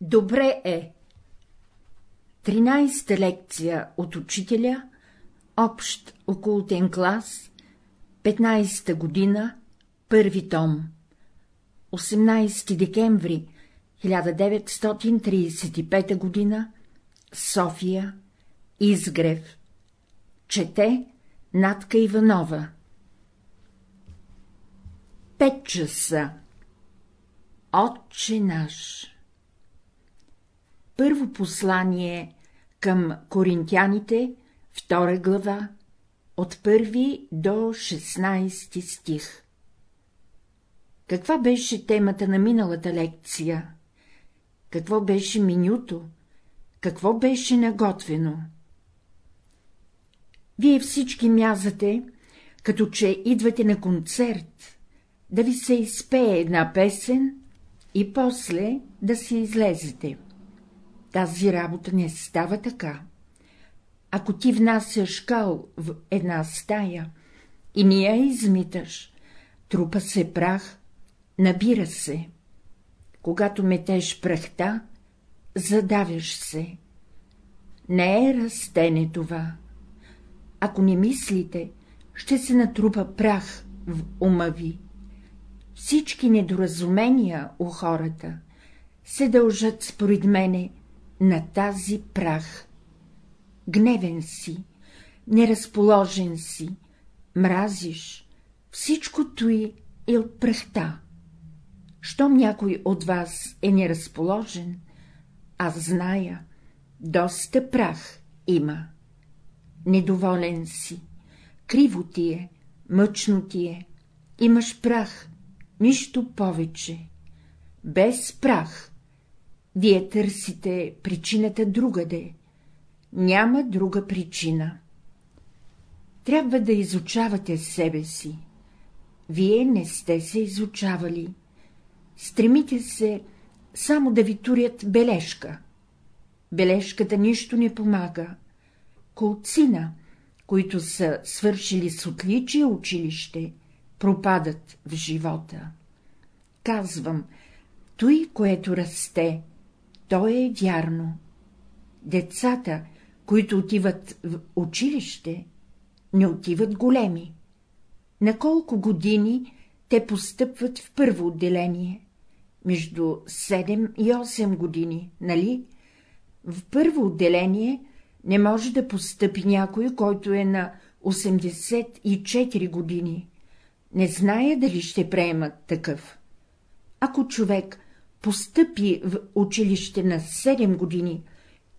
Добре е. Тринайста лекция от учителя, общ окултен клас, 15-та година, първи том, 18 декември 1935 година, София, Изгрев. Чете Натка Иванова. Пет часа. Отче наш. Първо послание към коринтяните, втора глава, от първи до 16 стих. Каква беше темата на миналата лекция? Какво беше менюто? Какво беше наготвено? Вие всички мязате, като че идвате на концерт, да ви се изпее една песен и после да си излезете. Тази работа не става така. Ако ти внасяш кал в една стая и не я измиташ, трупа се прах, набира се. Когато метеш прахта, задавяш се. Не е растене това. Ако не мислите, ще се натрупа прах в ума ви. Всички недоразумения у хората се дължат, според мене, на тази прах. Гневен си, неразположен си, мразиш, всичкото и е от прахта. Щом някой от вас е неразположен, аз зная, доста прах има. Недоволен си, криво ти е, мъчно ти е, имаш прах, нищо повече. Без прах вие търсите причината другаде. Няма друга причина. Трябва да изучавате себе си. Вие не сте се изучавали. Стремите се само да ви турят бележка. Бележката нищо не помага. Колцина, които са свършили с отличие училище, пропадат в живота. Казвам, той, което расте, то е вярно. Децата, които отиват в училище, не отиват големи. На колко години те постъпват в първо отделение? Между 7 и 8 години, нали? В първо отделение не може да постъпи някой, който е на 84 години. Не зная дали ще приемат такъв. Ако човек постъпи в училище на 7 години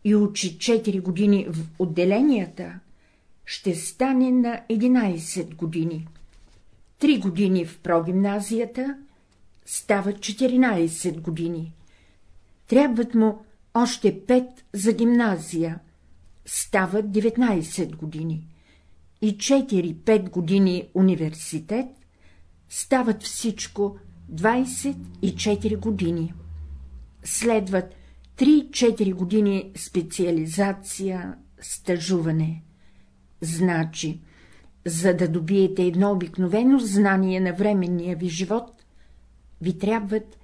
и учи 4 години в отделенията, ще стане на 11 години. 3 години в прогимназията стават 14 години. Трябват му още 5 за гимназия, стават 19 години. И 4-5 години университет стават всичко 24 години. Следват 3-4 години специализация, стажуване. Значи, за да добиете едно обикновено знание на временния ви живот, ви трябват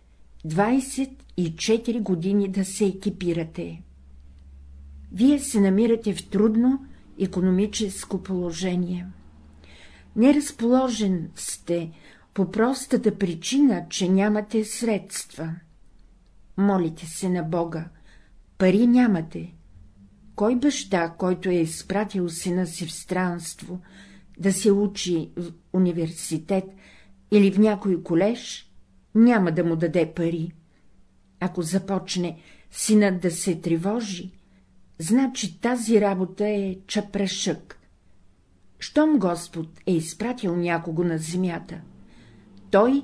24 години да се екипирате. Вие се намирате в трудно економическо положение. Неразположен сте по простата причина, че нямате средства. Молите се на Бога, пари нямате. Кой баща, който е изпратил сина си в странство, да се учи в университет или в някой колеж, няма да му даде пари. Ако започне синът да се тревожи, значи тази работа е чапрашък. Щом Господ е изпратил някого на земята, той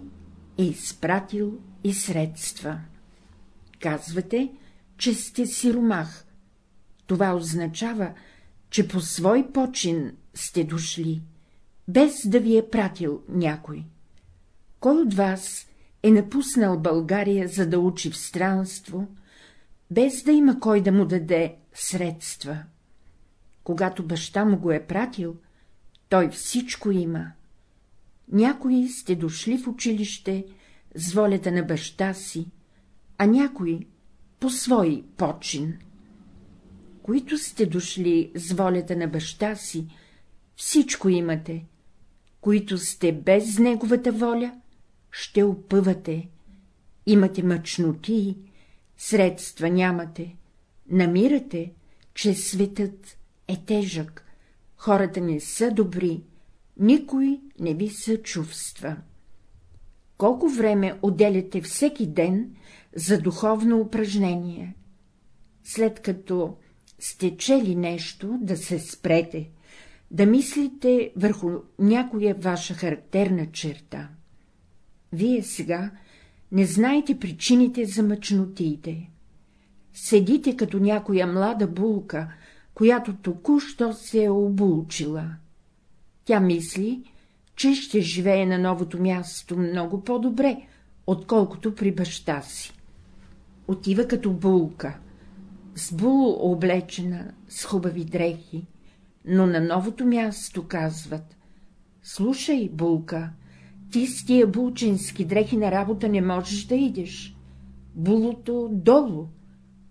е изпратил и средства. Казвате, че сте сиромах. Това означава, че по свой почин сте дошли, без да ви е пратил някой. Кой от вас е напуснал България, за да учи в странство, без да има кой да му даде средства? Когато баща му го е пратил, той всичко има. Някои сте дошли в училище с волята на баща си, а някои по свой почин. Които сте дошли с волята на баща си, всичко имате, които сте без неговата воля, ще опъвате, имате мъчноти, средства нямате, намирате, че светът е тежък, хората не са добри, никой не ви съчувства. Колко време отделяте всеки ден за духовно упражнение? След като сте чели нещо, да се спрете, да мислите върху някоя ваша характерна черта. Вие сега не знаете причините за мъчнотиите. Седите като някоя млада булка, която току-що се е обулчила. Тя мисли, че ще живее на новото място много по-добре, отколкото при баща си. Отива като булка, с було облечена, с хубави дрехи, но на новото място казват — слушай, булка, ти с тия булчински дрехи на работа не можеш да идеш. Булото долу,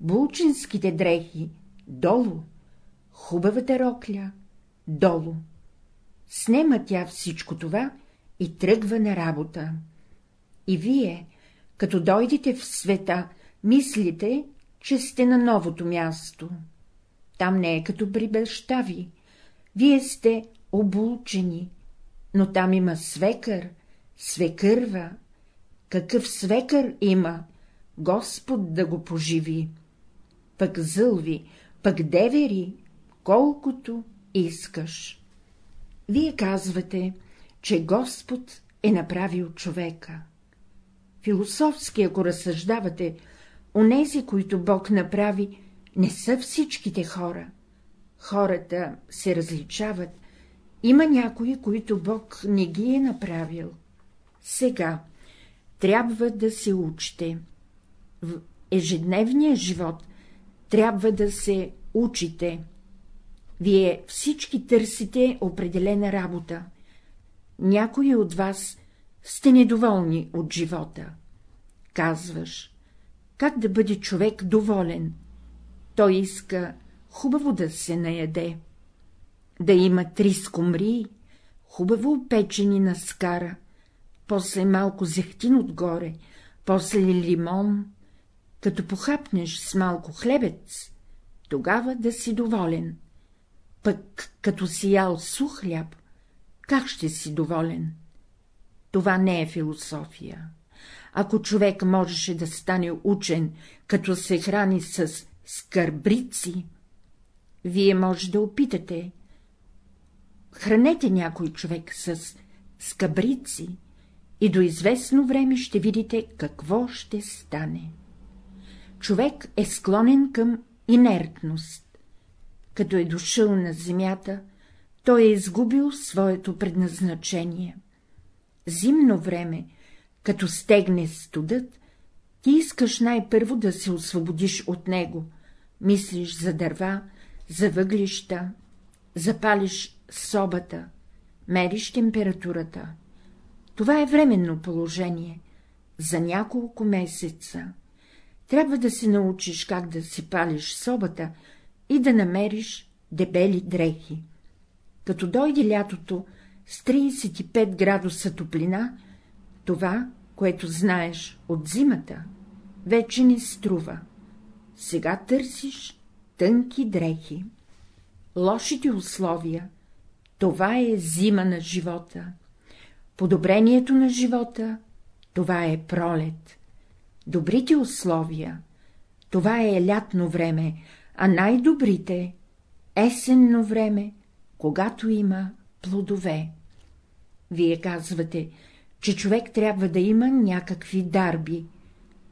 булчинските дрехи долу, хубавата рокля долу. Снема тя всичко това и тръгва на работа. И вие, като дойдете в света, мислите, че сте на новото място. Там не е като при баща ви. Вие сте обулчени, но там има свекър, свекърва. Какъв свекър има? Господ да го поживи. Пък зълви, пък девери, колкото искаш. Вие казвате, че Господ е направил човека. Философски, ако разсъждавате, онези, които Бог направи, не са всичките хора. Хората се различават, има някои, които Бог не ги е направил. Сега трябва да се учите. В ежедневния живот трябва да се учите. Вие всички търсите определена работа. Някои от вас сте недоволни от живота. Казваш, как да бъде човек доволен? Той иска хубаво да се наяде, да има три скумрии, хубаво опечени на скара, после малко зехтин отгоре, после лимон, като похапнеш с малко хлебец, тогава да си доволен. Пък като си ял сух хляб, как ще си доволен? Това не е философия. Ако човек можеше да стане учен, като се храни с скърбрици, вие може да опитате. Хранете някой човек с скабрици и до известно време ще видите какво ще стане. Човек е склонен към инертност. Като е дошъл на земята, той е изгубил своето предназначение. Зимно време, като стегне студът, ти искаш най-първо да се освободиш от него, мислиш за дърва, за въглища, запалиш собата, мериш температурата. Това е временно положение, за няколко месеца. Трябва да се научиш как да си палиш собата и да намериш дебели дрехи. Като дойде лятото с 35 градуса топлина, това, което знаеш от зимата, вече не струва. Сега търсиш тънки дрехи. Лошите условия — това е зима на живота. Подобрението на живота — това е пролет. Добрите условия — това е лятно време, а най-добрите — есенно време, когато има плодове. Вие казвате, че човек трябва да има някакви дарби.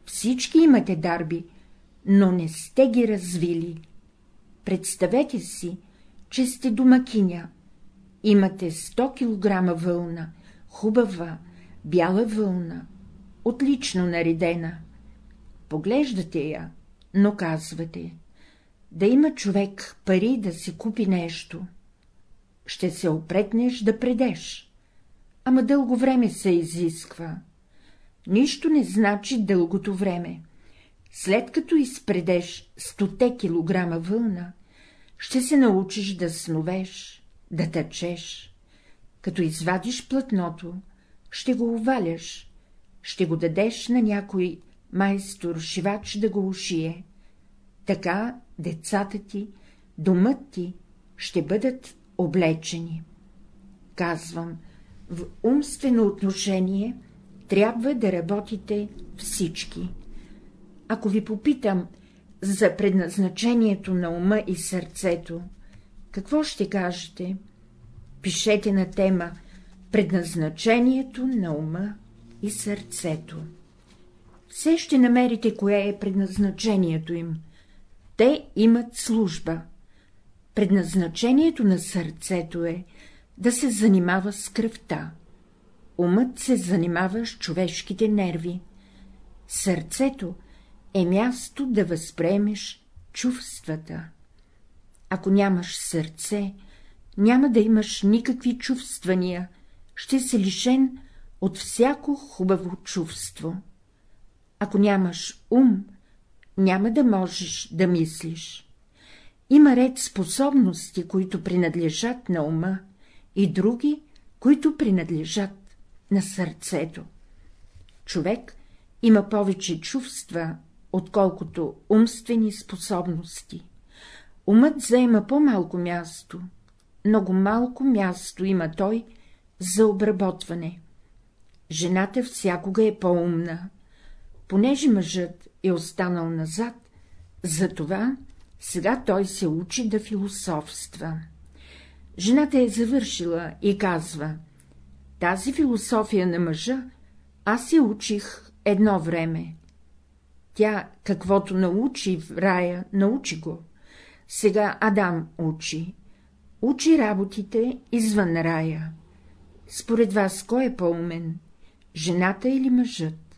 Всички имате дарби, но не сте ги развили. Представете си, че сте домакиня. Имате 100 кг вълна, хубава, бяла вълна, отлично наредена. Поглеждате я, но казвате, да има човек пари да си купи нещо. Ще се опретнеш да предеш. Ама дълго време се изисква. Нищо не значи дългото време. След като изпредеш стоте килограма вълна, ще се научиш да сновеш, да тъчеш. Като извадиш платното, ще го оваляш, ще го дадеш на някой майстор-шивач да го ушие. Така децата ти, домът ти ще бъдат облечени. Казвам, в умствено отношение трябва да работите всички. Ако ви попитам за предназначението на ума и сърцето, какво ще кажете? Пишете на тема Предназначението на ума и сърцето. Все ще намерите, кое е предназначението им. Те имат служба. Предназначението на сърцето е да се занимава с кръвта. Умът се занимава с човешките нерви. Сърцето е място да възприемеш чувствата. Ако нямаш сърце, няма да имаш никакви чувствания, ще се лишен от всяко хубаво чувство. Ако нямаш ум, няма да можеш да мислиш. Има ред способности, които принадлежат на ума, и други, които принадлежат на сърцето. Човек има повече чувства, отколкото умствени способности. Умът заема по-малко място, много малко място има той за обработване. Жената всякога е по-умна. Понеже мъжът е останал назад, затова сега той се учи да философства. Жената е завършила и казва — тази философия на мъжа аз я учих едно време. Тя, каквото научи в рая, научи го. Сега Адам учи. Учи работите извън рая. Според вас, кой е по-умен? Жената или мъжът?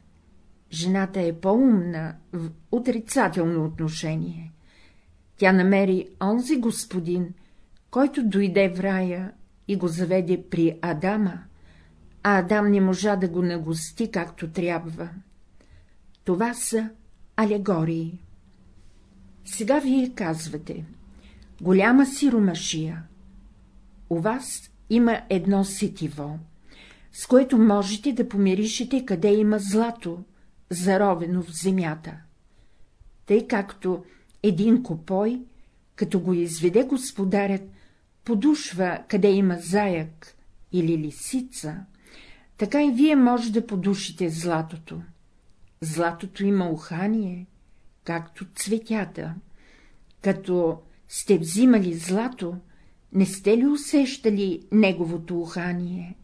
Жената е по-умна в отрицателно отношение. Тя намери онзи господин, който дойде в рая и го заведе при Адама, а Адам не можа да го нагости както трябва. Това са алегории. Сега вие казвате, голяма сиромашия. У вас има едно сетиво, с което можете да помиришете, къде има злато, заровено в земята. Тъй както един копой, като го изведе господарят, подушва, къде има заяк или лисица, така и вие може да подушите златото. Златото има ухание, както цветята. Като сте взимали злато, не сте ли усещали неговото ухание?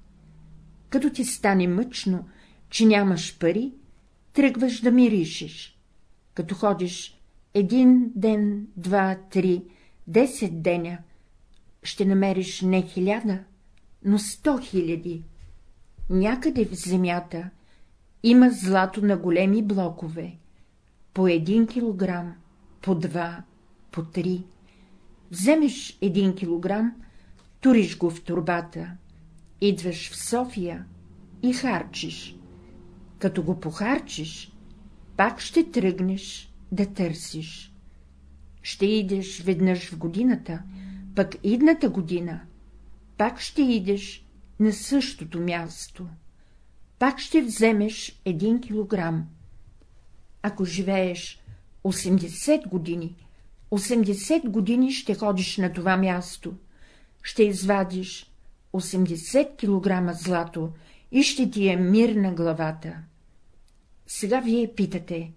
Като ти стане мъчно, че нямаш пари, тръгваш да миришеш. Като ходиш един ден, два, три, десет деня, ще намериш не хиляда, но сто хиляди. Някъде в земята има злато на големи блокове, по един килограм, по два, по три. Вземеш един килограм, туриш го в турбата, идваш в София и харчиш. Като го похарчиш, пак ще тръгнеш да търсиш. Ще идеш веднъж в годината, пък идната година пак ще идеш на същото място, пак ще вземеш един килограм. Ако живееш 80 години, 80 години ще ходиш на това място, ще извадиш 80 килограма злато и ще ти е мир на главата. Сега вие питате,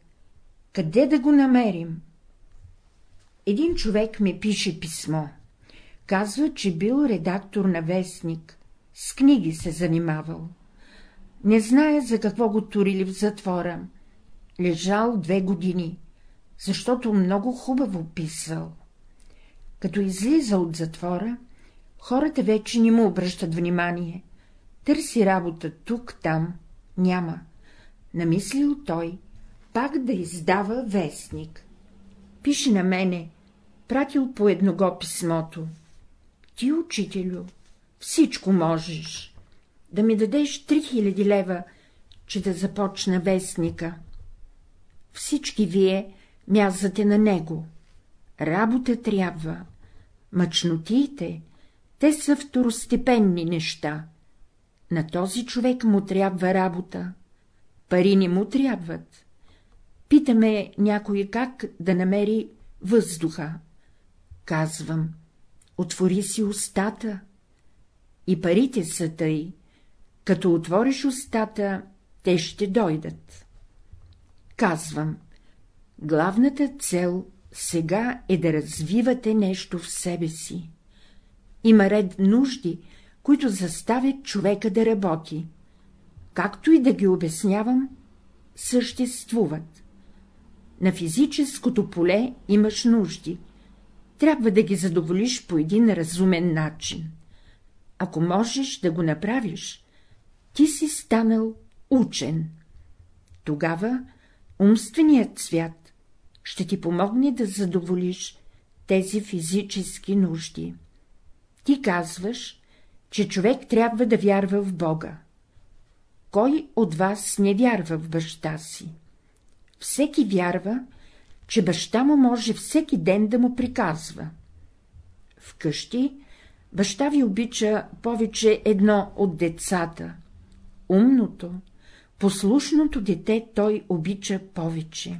къде да го намерим? Един човек ми пише писмо. Казва, че бил редактор на вестник, с книги се занимавал. Не знае за какво го турили в затвора. Лежал две години, защото много хубаво писал. Като излиза от затвора, хората вече не му обръщат внимание. Търси работа тук, там, няма. Намислил той пак да издава вестник. Пише на мене, пратил по едного писмото. Ти, учителю, всичко можеш. Да ми дадеш 3000 лева, че да започна вестника. всички вие мязате на него. Работа трябва. Мъчнотиите, те са второстепенни неща. На този човек му трябва работа. Пари не му трябват. Питаме някой как да намери въздуха. Казвам, отвори си устата. И парите са тъй. Като отвориш устата, те ще дойдат. Казвам, главната цел сега е да развивате нещо в себе си. Има ред нужди, които заставят човека да работи. Както и да ги обяснявам, съществуват. На физическото поле имаш нужди. Трябва да ги задоволиш по един разумен начин. Ако можеш да го направиш, ти си станал учен. Тогава умственият свят ще ти помогне да задоволиш тези физически нужди. Ти казваш, че човек трябва да вярва в Бога. Кой от вас не вярва в баща си? Всеки вярва, че баща му може всеки ден да му приказва. Вкъщи баща ви обича повече едно от децата. Умното, послушното дете той обича повече.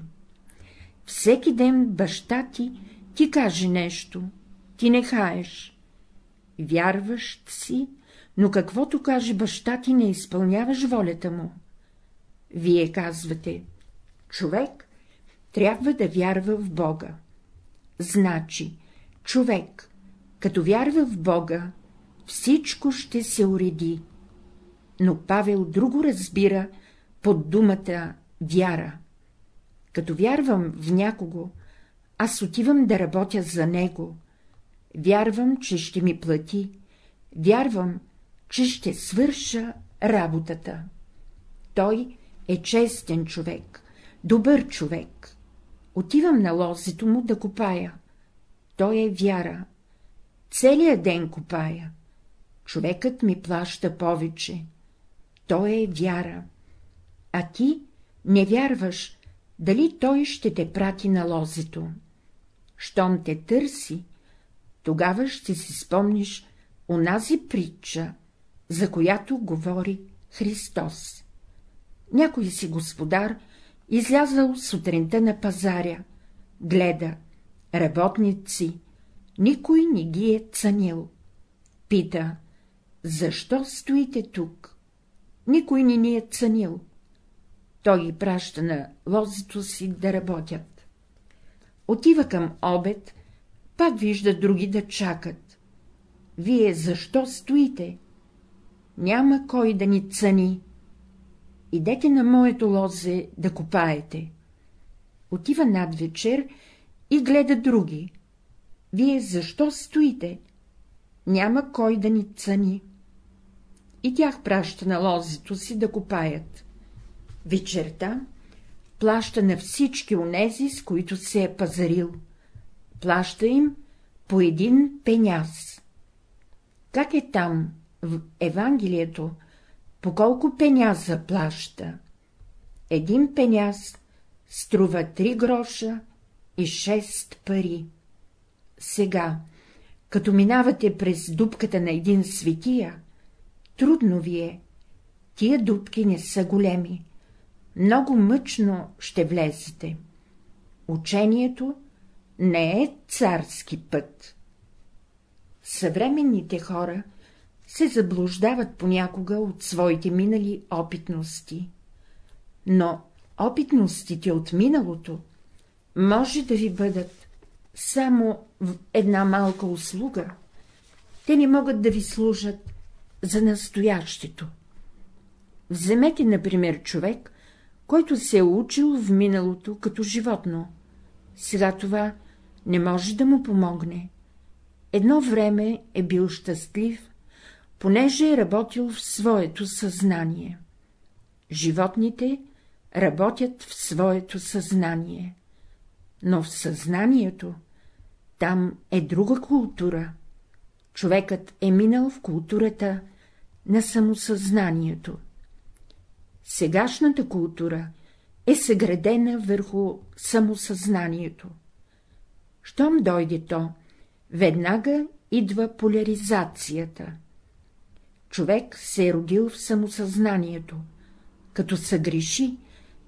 Всеки ден баща ти ти каже нещо, ти не хаеш. Вярващ си, но каквото каже баща ти, не изпълняваш волята му. Вие казвате, човек трябва да вярва в Бога. Значи, човек, като вярва в Бога, всичко ще се уреди. Но Павел друго разбира под думата вяра. Като вярвам в някого, аз отивам да работя за него. Вярвам, че ще ми плати. Вярвам, че ще свърша работата. Той е честен човек, добър човек. Отивам на лозето му да копая. Той е вяра. Целият ден копая. Човекът ми плаща повече. Той е вяра. А ти не вярваш, дали той ще те прати на лозето. Щом те търси, тогава ще си спомниш онази притча, за която говори Христос. Някой си господар излязъл сутринта на пазаря, гледа, работници, никой не ги е ценил. Пита, защо стоите тук? Никой не ни е ценил. Той ги праща на лозито си да работят. Отива към обед, пак вижда други да чакат. Вие защо стоите? Няма кой да ни цани. Идете на моето лозе да копаете. Отива над вечер и гледа други. Вие защо стоите? Няма кой да ни цани. И тях праща на лозето си да копаят. Вечерта плаща на всички онези, с които се е пазарил. Плаща им по един пеняз. Как е там, в Евангелието, по колко пеняза плаща? Един пеняз струва три гроша и шест пари. Сега, като минавате през дупката на един светия, трудно ви е, тия дупки не са големи, много мъчно ще влезете. Учението не е царски път. Съвременните хора се заблуждават понякога от своите минали опитности. Но опитностите от миналото може да ви бъдат само в една малка услуга. Те не могат да ви служат за настоящето. Вземете, например, човек, който се е учил в миналото като животно. Сега това не може да му помогне. Едно време е бил щастлив, понеже е работил в своето съзнание. Животните работят в своето съзнание, но в съзнанието там е друга култура. Човекът е минал в културата на самосъзнанието. Сегашната култура е съградена върху самосъзнанието. Щом дойде то, веднага идва поляризацията. Човек се е родил в самосъзнанието. Като съгреши,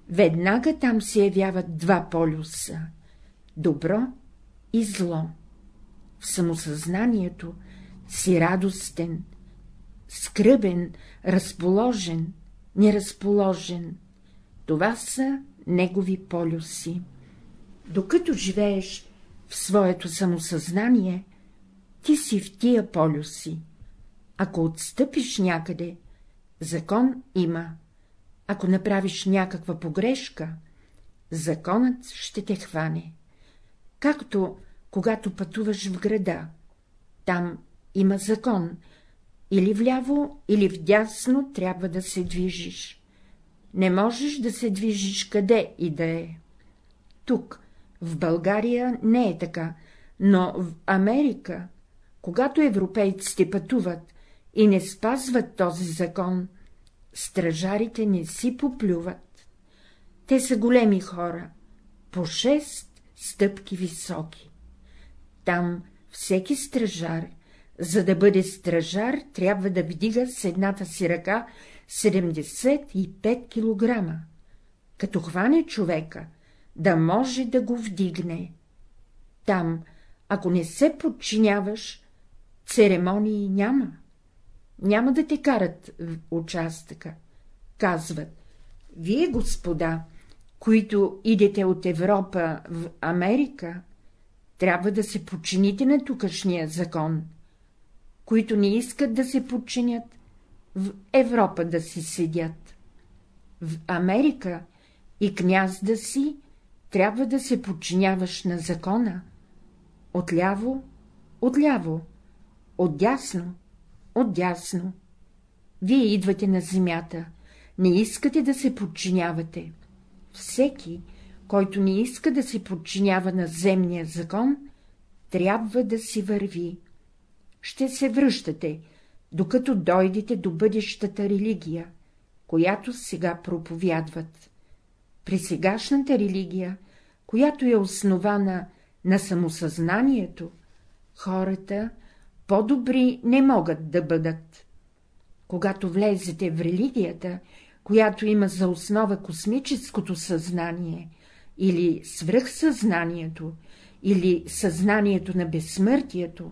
веднага там се явяват два полюса — добро и зло. В самосъзнанието си радостен, скръбен, разположен, неразположен. Това са негови полюси. Докато живееш в своето самосъзнание, ти си в тия полюси. Ако отстъпиш някъде, закон има. Ако направиш някаква погрешка, законът ще те хване. Както когато пътуваш в града, там има закон, или вляво, или вдясно трябва да се движиш. Не можеш да се движиш къде и да е. Тук, в България, не е така, но в Америка, когато европейците пътуват и не спазват този закон, стражарите не си поплюват. Те са големи хора, по шест стъпки високи. Там всеки стражар, за да бъде стражар, трябва да вдига с едната си ръка 75 килограма. Като хване човека, да може да го вдигне. Там, ако не се подчиняваш, церемонии няма. Няма да те карат в участъка. Казват, вие, господа, които идете от Европа в Америка, трябва да се подчините на тукашния закон. Които не искат да се подчинят, в Европа да си седят. В Америка и княз да си, трябва да се подчиняваш на закона. Отляво, отляво, отдясно, отдясно. Вие идвате на земята, не искате да се подчинявате. Всеки, който не иска да се подчинява на земния закон, трябва да си върви. Ще се връщате, докато дойдете до бъдещата религия, която сега проповядват. При сегашната религия, която е основана на самосъзнанието, хората по-добри не могат да бъдат. Когато влезете в религията, която има за основа космическото съзнание, или свръхсъзнанието, или съзнанието на безсмъртието,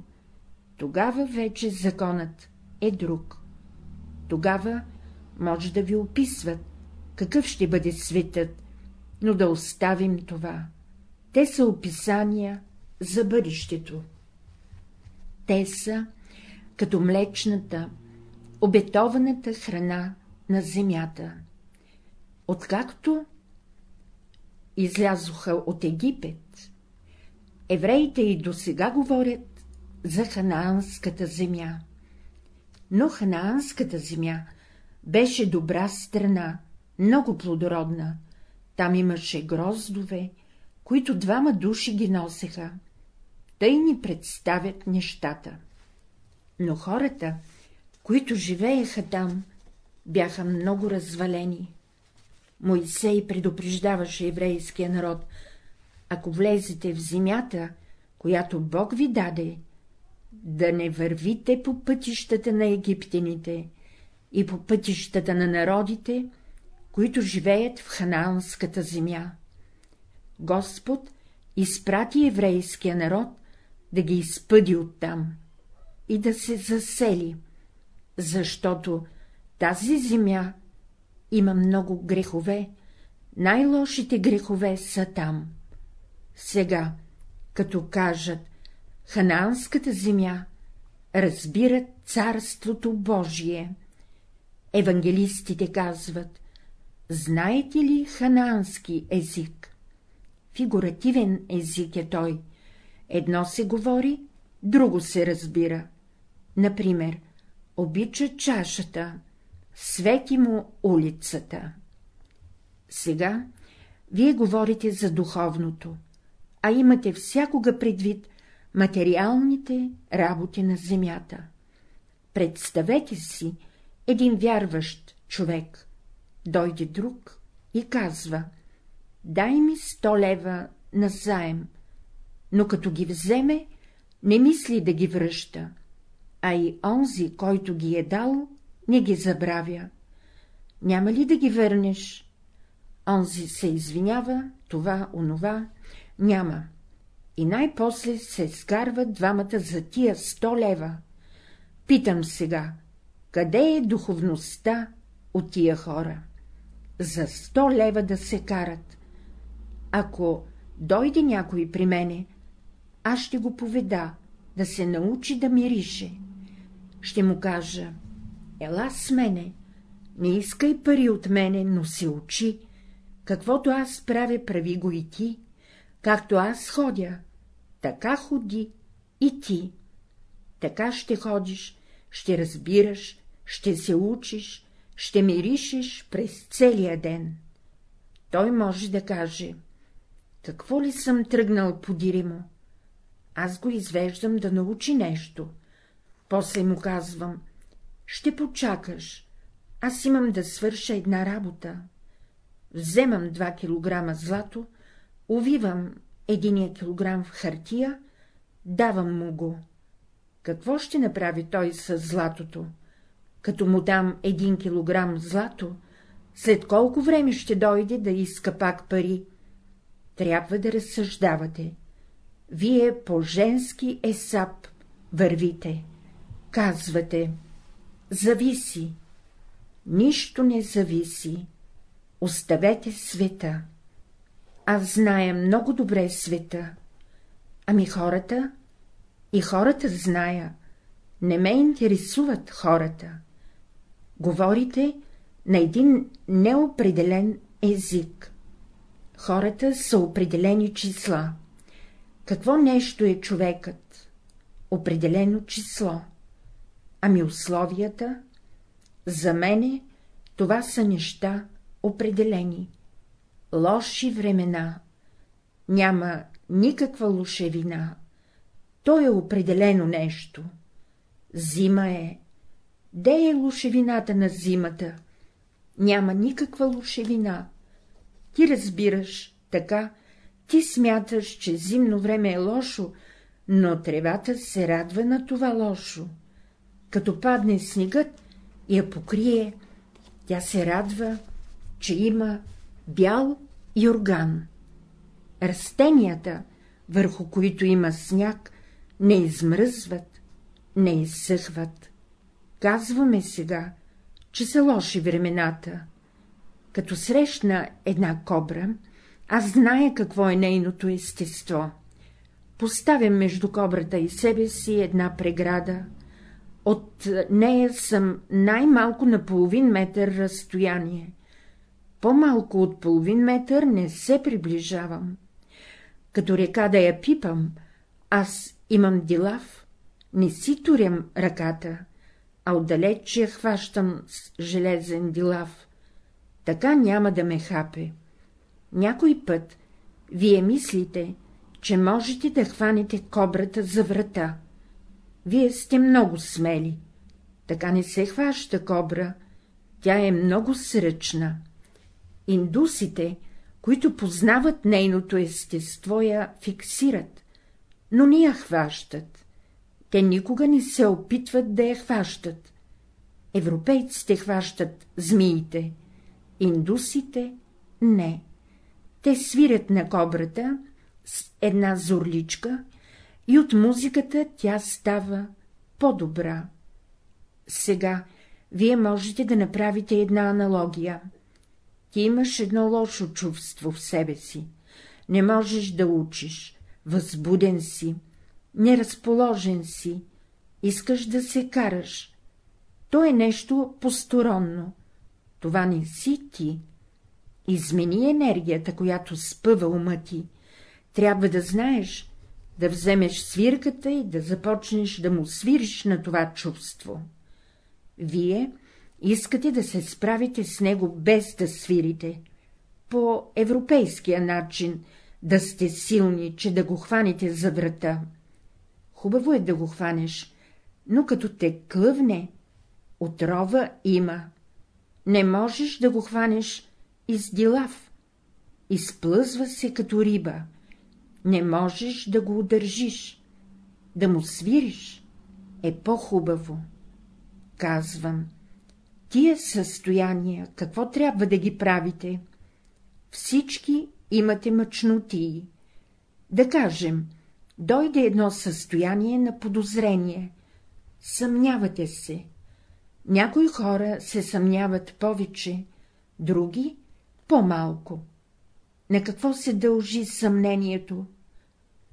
тогава вече законът е друг. Тогава може да ви описват, какъв ще бъде светът, но да оставим това. Те са описания за бъдещето. Те са като млечната, обетованата храна на земята. Откакто излязоха от Египет, евреите и досега говорят за ханаанската земя. Но ханаанската земя беше добра страна, много плодородна, там имаше гроздове, които двама души ги носеха. Тъй ни представят нещата. Но хората, които живееха там, бяха много развалени. Моисей предупреждаваше еврейския народ, ако влезете в земята, която Бог ви даде, да не вървите по пътищата на египтяните и по пътищата на народите, които живеят в ханаанската земя. Господ изпрати еврейския народ да ги изпъди оттам и да се засели, защото тази земя има много грехове, най-лошите грехове са там. Сега, като кажат Ханаанската земя, разбират Царството Божие. Евангелистите казват, знаете ли ханаански език? Фигуративен език е той. Едно се говори, друго се разбира. Например, обича чашата, свети му улицата. Сега вие говорите за духовното, а имате всякога предвид материалните работи на земята. Представете си един вярващ човек, дойде друг и казва дай ми сто лева на заем, но като ги вземе, не мисли да ги връща, а и онзи, който ги е дал, не ги забравя. Няма ли да ги върнеш? Онзи се извинява, това, онова, няма. И най-после се скарват двамата за тия сто лева. Питам сега, къде е духовността от тия хора? За сто лева да се карат. Ако дойде някой при мене, аз ще го поведа, да се научи да мирише. Ще му кажа, ела с мене, не искай пари от мене, но се учи, каквото аз правя, прави го и ти, както аз ходя, така ходи и ти. Така ще ходиш, ще разбираш, ще се учиш, ще миришеш през целия ден. Той може да каже, какво ли съм тръгнал подири му? Аз го извеждам да научи нещо. После му казвам, ще почакаш, аз имам да свърша една работа. Вземам два килограма злато, увивам единия килограм в хартия, давам му го. Какво ще направи той с златото? Като му дам един килограм злато, след колко време ще дойде да иска пак пари? Трябва да разсъждавате. Вие по женски есап вървите. Казвате, зависи. Нищо не зависи. Оставете света. Аз зная много добре света. Ами хората? И хората зная. Не ме интересуват хората. Говорите на един неопределен език. Хората са определени числа. Какво нещо е човекът? Определено число. Ами условията? За мене това са неща определени. Лоши времена. Няма никаква лошевина. То е определено нещо. Зима е. Де е лошевината на зимата? Няма никаква лошевина. Ти разбираш, така, ти смяташ, че зимно време е лошо, но тревата се радва на това лошо. Като падне снегът и я покрие, тя се радва, че има бял юрган. Растенията, върху които има сняг, не измръзват, не изсъхват. Казваме сега, че са лоши времената. Като срещна една кобра, аз зная какво е нейното естество. Поставям между кобрата и себе си една преграда. От нея съм най-малко на половин метър разстояние. По-малко от половин метър не се приближавам. Като река да я пипам, аз имам дилав, не си турям ръката, а отдалеч я хващам с железен дилав. Така няма да ме хапе. Някой път вие мислите, че можете да хванете кобрата за врата. Вие сте много смели. Така не се хваща кобра, тя е много сръчна. Индусите, които познават нейното естество, я фиксират, но не я хващат. Те никога не се опитват да я хващат. Европейците хващат змиите, индусите — не. Те свирят на кобрата с една зорличка и от музиката тя става по-добра. Сега вие можете да направите една аналогия. Ти имаш едно лошо чувство в себе си, не можеш да учиш, възбуден си, неразположен си, искаш да се караш. То е нещо посторонно. Това не си ти. Измени енергията, която спъва ума ти. Трябва да знаеш, да вземеш свирката и да започнеш да му свириш на това чувство. Вие искате да се справите с него без да свирите, по европейския начин, да сте силни, че да го хванете за врата. Хубаво е да го хванеш, но като те клъвне, отрова има. Не можеш да го хванеш из дилав. изплъзва се като риба, не можеш да го удържиш, да му свириш е по-хубаво. Казвам, тия състояния, какво трябва да ги правите? Всички имате мъчнотии. Да кажем, дойде едно състояние на подозрение. Съмнявате се. Някои хора се съмняват повече, други — по-малко. На какво се дължи съмнението?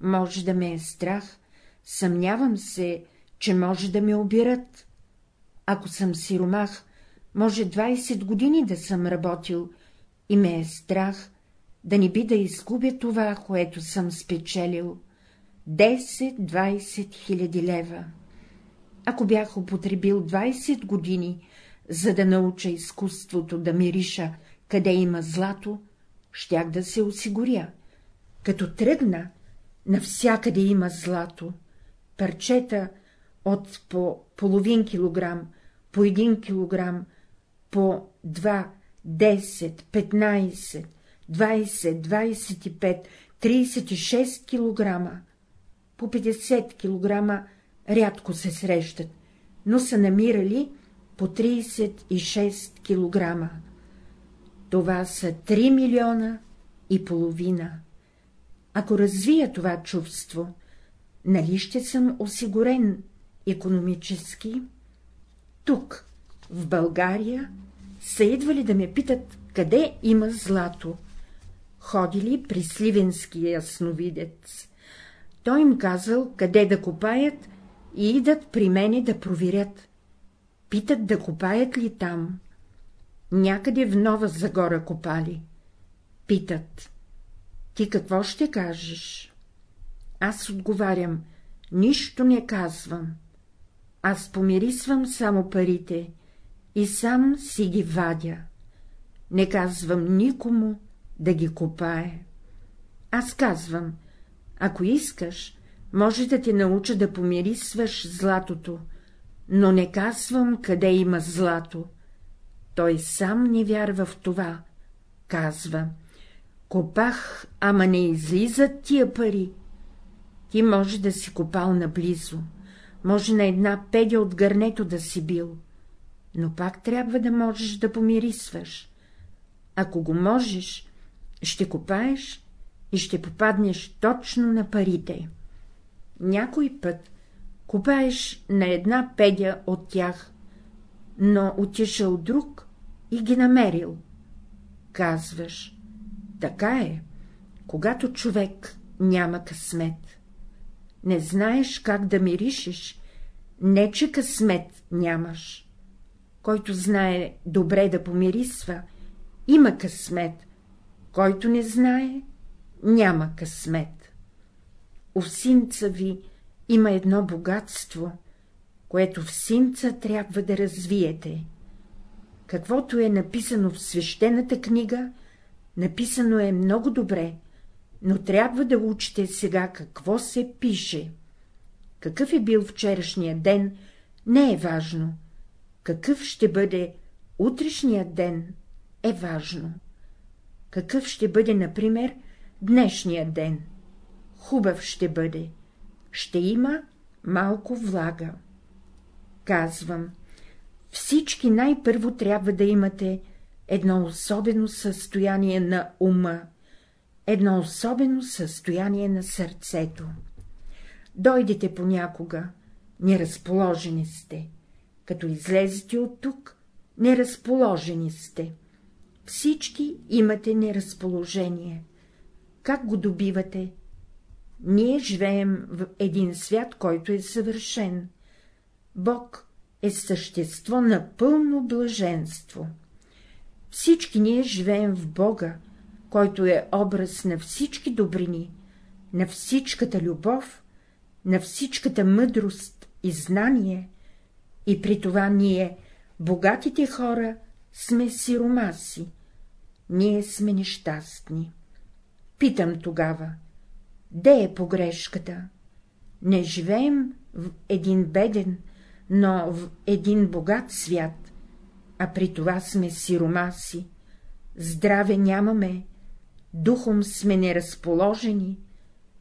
Може да ме е страх, съмнявам се, че може да ме обират. Ако съм сиромах, може 20 години да съм работил и ме е страх да ни би да изгубя това, което съм спечелил. 10-20 хиляди лева. Ако бях употребил 20 години, за да науча изкуството да мириша, къде има злато, щях да се осигуря. Като тръгна, навсякъде има злато, парчета от по половин килограм, по един килограм, по два, десет, петнайсет, двайсет, двайсет и пет, тридесет и шест килограма. По 50 килограма рядко се срещат, но са намирали по 36 килограма. Това са 3 милиона и половина. Ако развия това чувство, нали ще съм осигурен економически? Тук, в България, са идвали да ме питат, къде има злато. Ходили при Сливенския ясновидец. Той им казал, къде да копаят и идат при мене да проверят. Питат да копаят ли там. Някъде в Нова Загора копали. Питат. Ти какво ще кажеш? Аз отговарям. Нищо не казвам. Аз помирисвам само парите и сам си ги вадя. Не казвам никому да ги копае. Аз казвам, ако искаш, може да те науча да помирисваш златото, но не казвам, къде има злато. Той сам не вярва в това. Казва, копах, ама не излизат тия пари. Ти може да си копал наблизо, може на една педя от гърнето да си бил, но пак трябва да можеш да помирисваш. Ако го можеш, ще копаеш и ще попаднеш точно на парите. Някой път копаеш на една педя от тях, но отишъл друг и ги намерил. Казваш, така е, когато човек няма късмет. Не знаеш как да миришеш, не че късмет нямаш. Който знае добре да помирисва, има късмет, който не знае, няма късмет. У синца ви има едно богатство, което в синца трябва да развиете. Каквото е написано в свещената книга, написано е много добре, но трябва да учите сега какво се пише. Какъв е бил вчерашния ден, не е важно. Какъв ще бъде утрешният ден, е важно. Какъв ще бъде, например, днешния ден? Хубав ще бъде. Ще има малко влага. Казвам, всички най-първо трябва да имате едно особено състояние на ума, едно особено състояние на сърцето. Дойдете понякога, неразположени сте, като излезете от тук, неразположени сте. Всички имате неразположение. Как го добивате? Ние живеем в един свят, който е съвършен. Бог е същество на пълно блаженство. Всички ние живеем в Бога, който е образ на всички добрини, на всичката любов, на всичката мъдрост и знание, и при това ние, богатите хора, сме сиромаси, ние сме нещастни. Питам тогава, де е погрешката? Не живеем в един беден, но в един богат свят, а при това сме сиромаси, здраве нямаме, духом сме неразположени,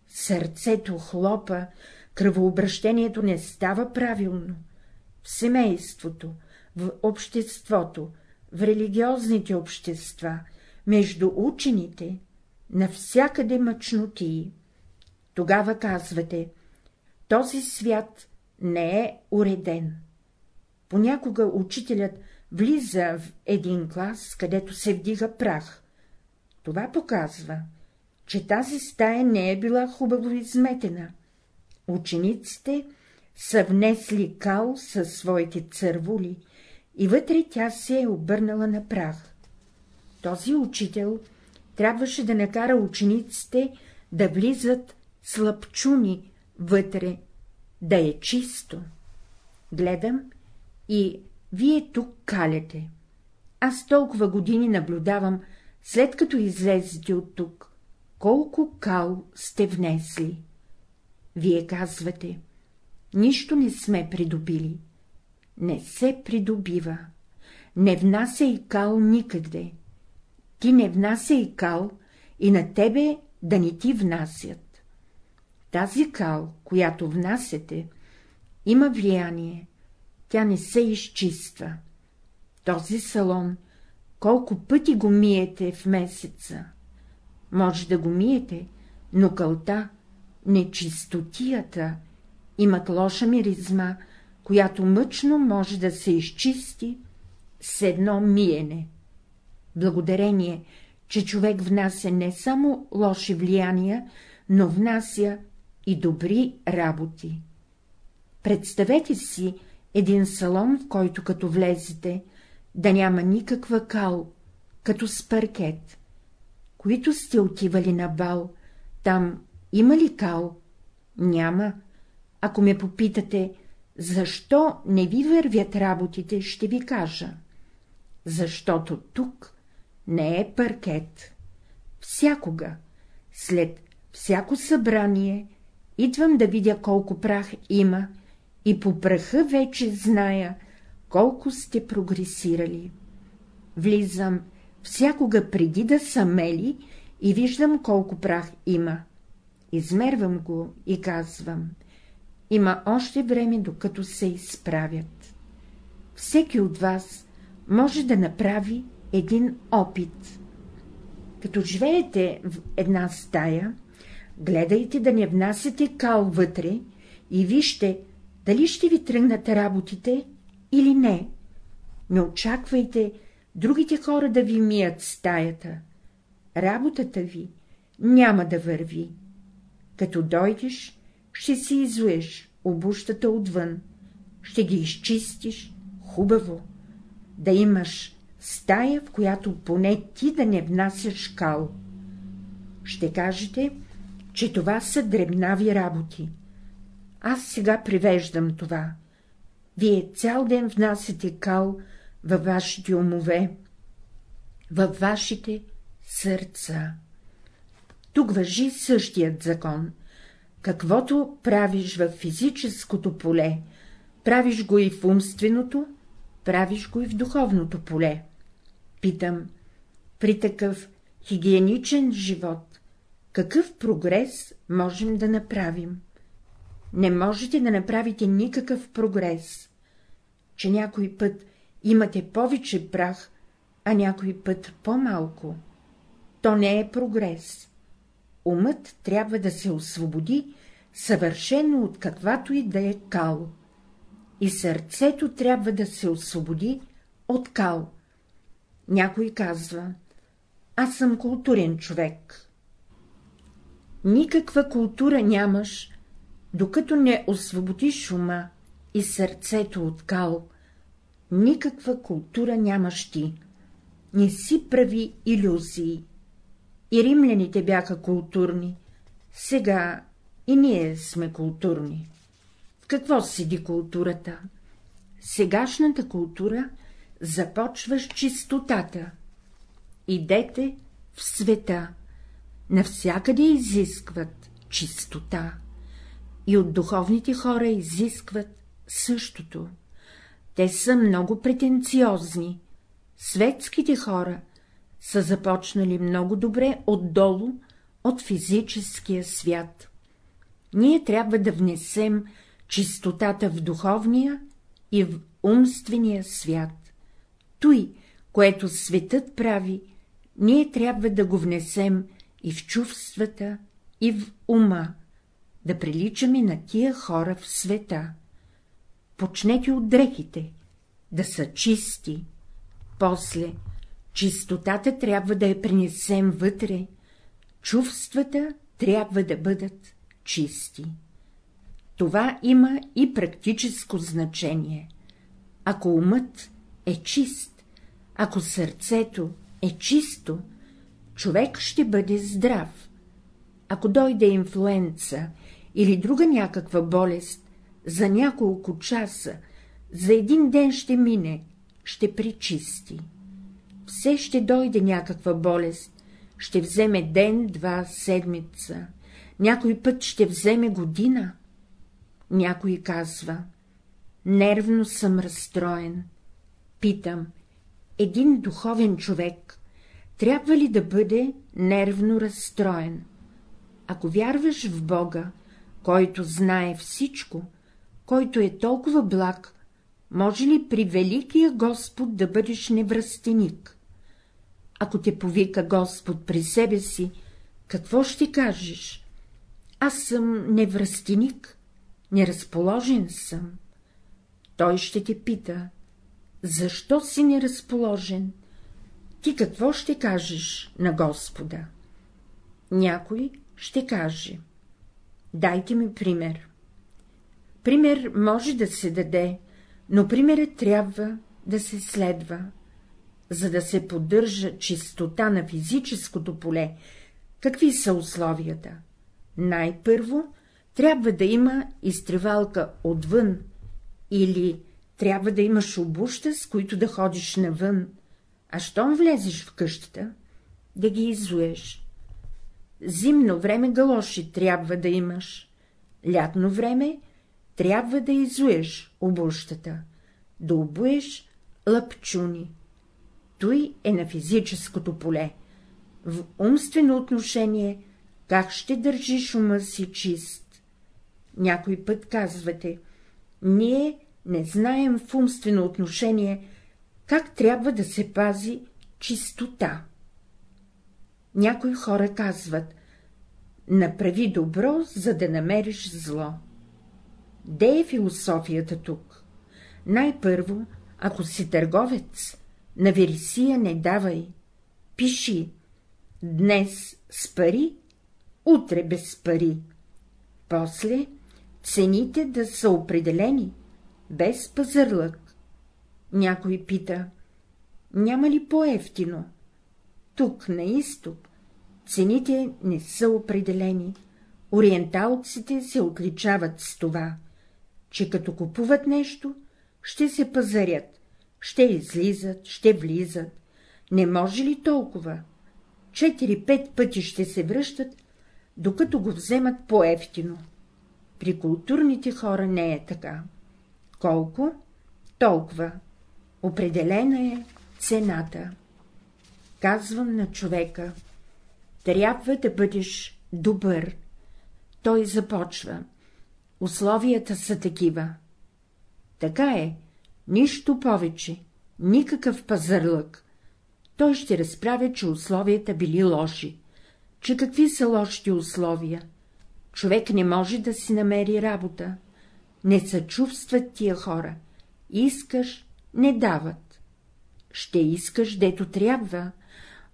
сърцето хлопа, кръвообращението не става правилно, в семейството, в обществото, в религиозните общества, между учените, навсякъде мъчнотии. Тогава казвате, този свят не е уреден. Понякога учителят влиза в един клас, където се вдига прах. Това показва, че тази стая не е била хубаво изметена. Учениците са внесли кал със своите цървули и вътре тя се е обърнала на прах. Този учител трябваше да накара учениците да влизат слабчуни вътре, да е чисто. Гледам и вие тук калете. Аз толкова години наблюдавам, след като излезете от тук, колко кал сте внесли. Вие казвате, нищо не сме придобили. Не се придобива. Не внасяй кал никъде. Ти не внасяй кал и на тебе да не ти внасят. Тази кал, която внасяте, има влияние, тя не се изчиства. Този салон, колко пъти го миете в месеца? Може да го миете, но кълта, нечистотията имат лоша миризма, която мъчно може да се изчисти с едно миене. Благодарение, че човек внася не само лоши влияния, но внася и добри работи. Представете си един салон, в който като влезете, да няма никаква кал, като с паркет. Които сте отивали на бал, там има ли кал? Няма. Ако ме попитате, защо не ви вървят работите, ще ви кажа. Защото тук не е паркет. Всякога, след всяко събрание, идвам да видя колко прах има и по праха вече зная, колко сте прогресирали. Влизам всякога преди да са мели и виждам колко прах има. Измервам го и казвам, има още време, докато се изправят. Всеки от вас може да направи един опит. Като живеете в една стая, гледайте да не внасяте кал вътре и вижте, дали ще ви тръгнат работите или не. Не очаквайте другите хора да ви мият стаята. Работата ви няма да върви. Като дойдеш, ще си изуеш обущата отвън, ще ги изчистиш хубаво, да имаш стая, в която поне ти да не внасяш кал. Ще кажете, че това са дребнави работи. Аз сега привеждам това. Вие цял ден внасяте кал във вашите умове, във вашите сърца. Тук въжи същият закон. Каквото правиш в физическото поле, правиш го и в умственото, правиш го и в духовното поле. Питам, при такъв хигиеничен живот, какъв прогрес можем да направим? Не можете да направите никакъв прогрес, че някой път имате повече прах, а някой път по-малко. То не е прогрес. Умът трябва да се освободи съвършено от каквато и да е кал. И сърцето трябва да се освободи от кал. Някой казва, аз съм културен човек. Никаква култура нямаш, докато не освободиш ума и сърцето от кал, никаква култура нямаш ти. Не си прави иллюзии. И римляните бяха културни, сега и ние сме културни. В какво седи културата? Сегашната култура започва с чистотата. Идете в света, навсякъде изискват чистота и от духовните хора изискват същото. Те са много претенциозни. Светските хора са започнали много добре отдолу, от физическия свят. Ние трябва да внесем чистотата в духовния и в умствения свят. Той, което светът прави, ние трябва да го внесем и в чувствата, и в ума, да приличаме на тия хора в света. Почнете от дрехите, да са чисти, после чистотата трябва да я принесем вътре, чувствата трябва да бъдат чисти. Това има и практическо значение. Ако умът е чист, ако сърцето е чисто, човек ще бъде здрав. Ако дойде инфлуенца или друга някаква болест, за няколко часа, за един ден ще мине, ще причисти. Все ще дойде някаква болест, ще вземе ден, два, седмица, някой път ще вземе година. Някой казва, нервно съм разстроен. Питам, един духовен човек трябва ли да бъде нервно разстроен? Ако вярваш в Бога, който знае всичко, който е толкова благ, може ли при Великия Господ да бъдеш невръстеник? Ако те повика Господ при себе си, какво ще кажеш? Аз съм невръстеник, неразположен съм. Той ще те пита, защо си неразположен? Ти какво ще кажеш на Господа? Някой ще каже. Дайте ми пример. Пример може да се даде, но примерът трябва да се следва. За да се поддържа чистота на физическото поле, какви са условията? Най-първо трябва да има изтревалка отвън, или трябва да имаш обуща, с които да ходиш навън, а щом влезеш в къщата, да ги изуеш. Зимно време галоши трябва да имаш, лятно време трябва да изуеш обущата, да обуеш лъпчуни. Той е на физическото поле. В умствено отношение как ще държиш ума си чист? Някой път казвате, ние не знаем в умствено отношение, как трябва да се пази чистота. Някои хора казват, направи добро, за да намериш зло. Де е философията тук? Най-първо, ако си търговец, на вересия не давай, пиши, днес с пари, утре без пари. После цените да са определени, без пазърлък. Някой пита, няма ли по-ефтино? Тук, на изток, цените не са определени. Ориенталците се отличават с това, че като купуват нещо, ще се пазарят, ще излизат, ще влизат. Не може ли толкова? Четири-пет пъти ще се връщат, докато го вземат по-ефтино. При културните хора не е така. Колко? Толкова. Определена е цената. Казвам на човека, трябва да бъдеш добър. Той започва. Условията са такива. Така е, нищо повече, никакъв пазарлък. Той ще разправя, че условията били лоши. Че какви са лошите условия? Човек не може да си намери работа. Не съчувстват тия хора. Искаш, не дават. Ще искаш, дето трябва.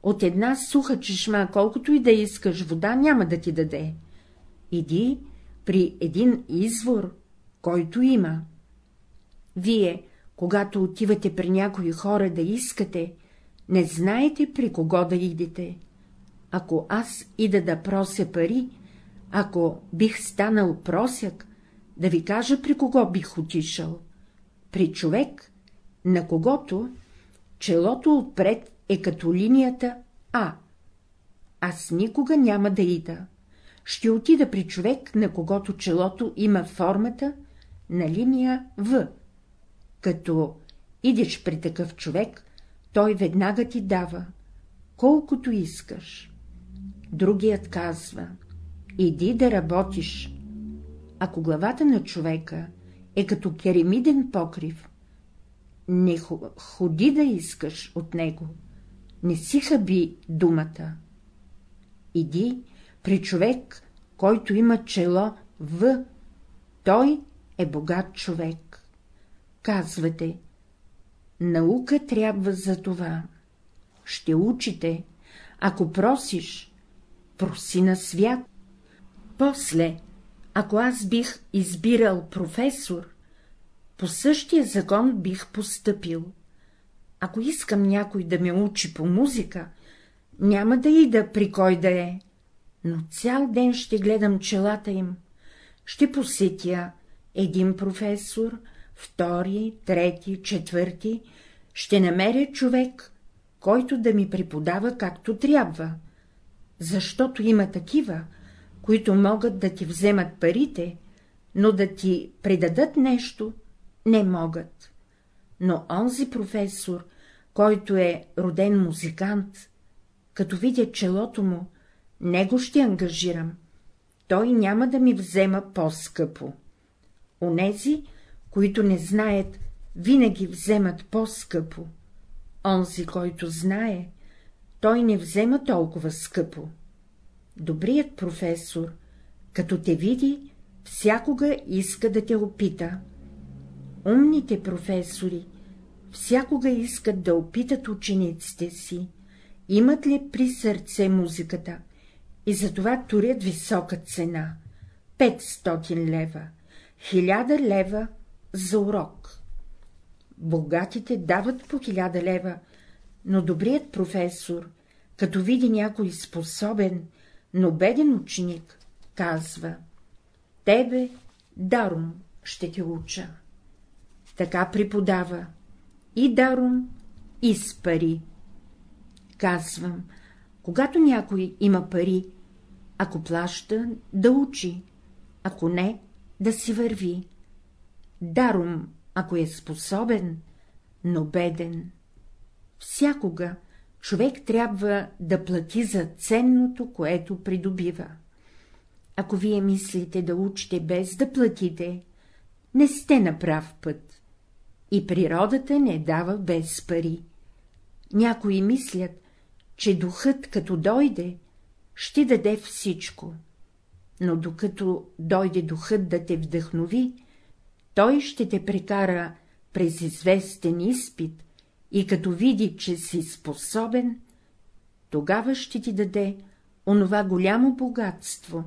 От една суха чешма, колкото и да искаш вода, няма да ти даде. Иди при един извор, който има. Вие, когато отивате при някои хора да искате, не знаете при кого да идете. Ако аз ида да прося пари, ако бих станал просяк, да ви кажа при кого бих отишъл. При човек, на когото челото отпред е като линията А. Аз никога няма да ида. Ще отида при човек, на когото челото има формата на линия В. Като идеш при такъв човек, той веднага ти дава. колкото искаш. Другият казва — иди да работиш. Ако главата на човека е като керемиден покрив, не ходи да искаш от него, не си хаби думата. Иди при човек, който има чело В, той е богат човек. Казвате, наука трябва за това. Ще учите, ако просиш, проси на свят. После, ако аз бих избирал професор, по същия закон бих постъпил. Ако искам някой да ме учи по музика, няма да ида при кой да е, но цял ден ще гледам челата им, ще посетя един професор, втори, трети, четвърти, ще намеря човек, който да ми преподава както трябва, защото има такива, които могат да ти вземат парите, но да ти предадат нещо, не могат. Но онзи професор, който е роден музикант, като видя челото му, него ще ангажирам, той няма да ми взема по-скъпо. Онези, които не знаят, винаги вземат по-скъпо. Онзи, който знае, той не взема толкова скъпо. Добрият професор, като те види, всякога иска да те опита. Умните професори всякога искат да опитат учениците си, имат ли при сърце музиката, и затова турят висока цена — 500 лева, 1000 лева за урок. Богатите дават по 1000 лева, но добрият професор, като види някой способен, но беден ученик, казва — тебе даром ще те уча. Така преподава и даром, и с пари. Казвам, когато някой има пари, ако плаща, да учи, ако не, да си върви. Даром, ако е способен, но беден. Всякога човек трябва да плати за ценното, което придобива. Ако вие мислите да учите без да платите, не сте на прав път. И природата не дава без пари. Някои мислят, че духът, като дойде, ще даде всичко, но докато дойде духът да те вдъхнови, той ще те прекара през известен изпит и като види, че си способен, тогава ще ти даде онова голямо богатство,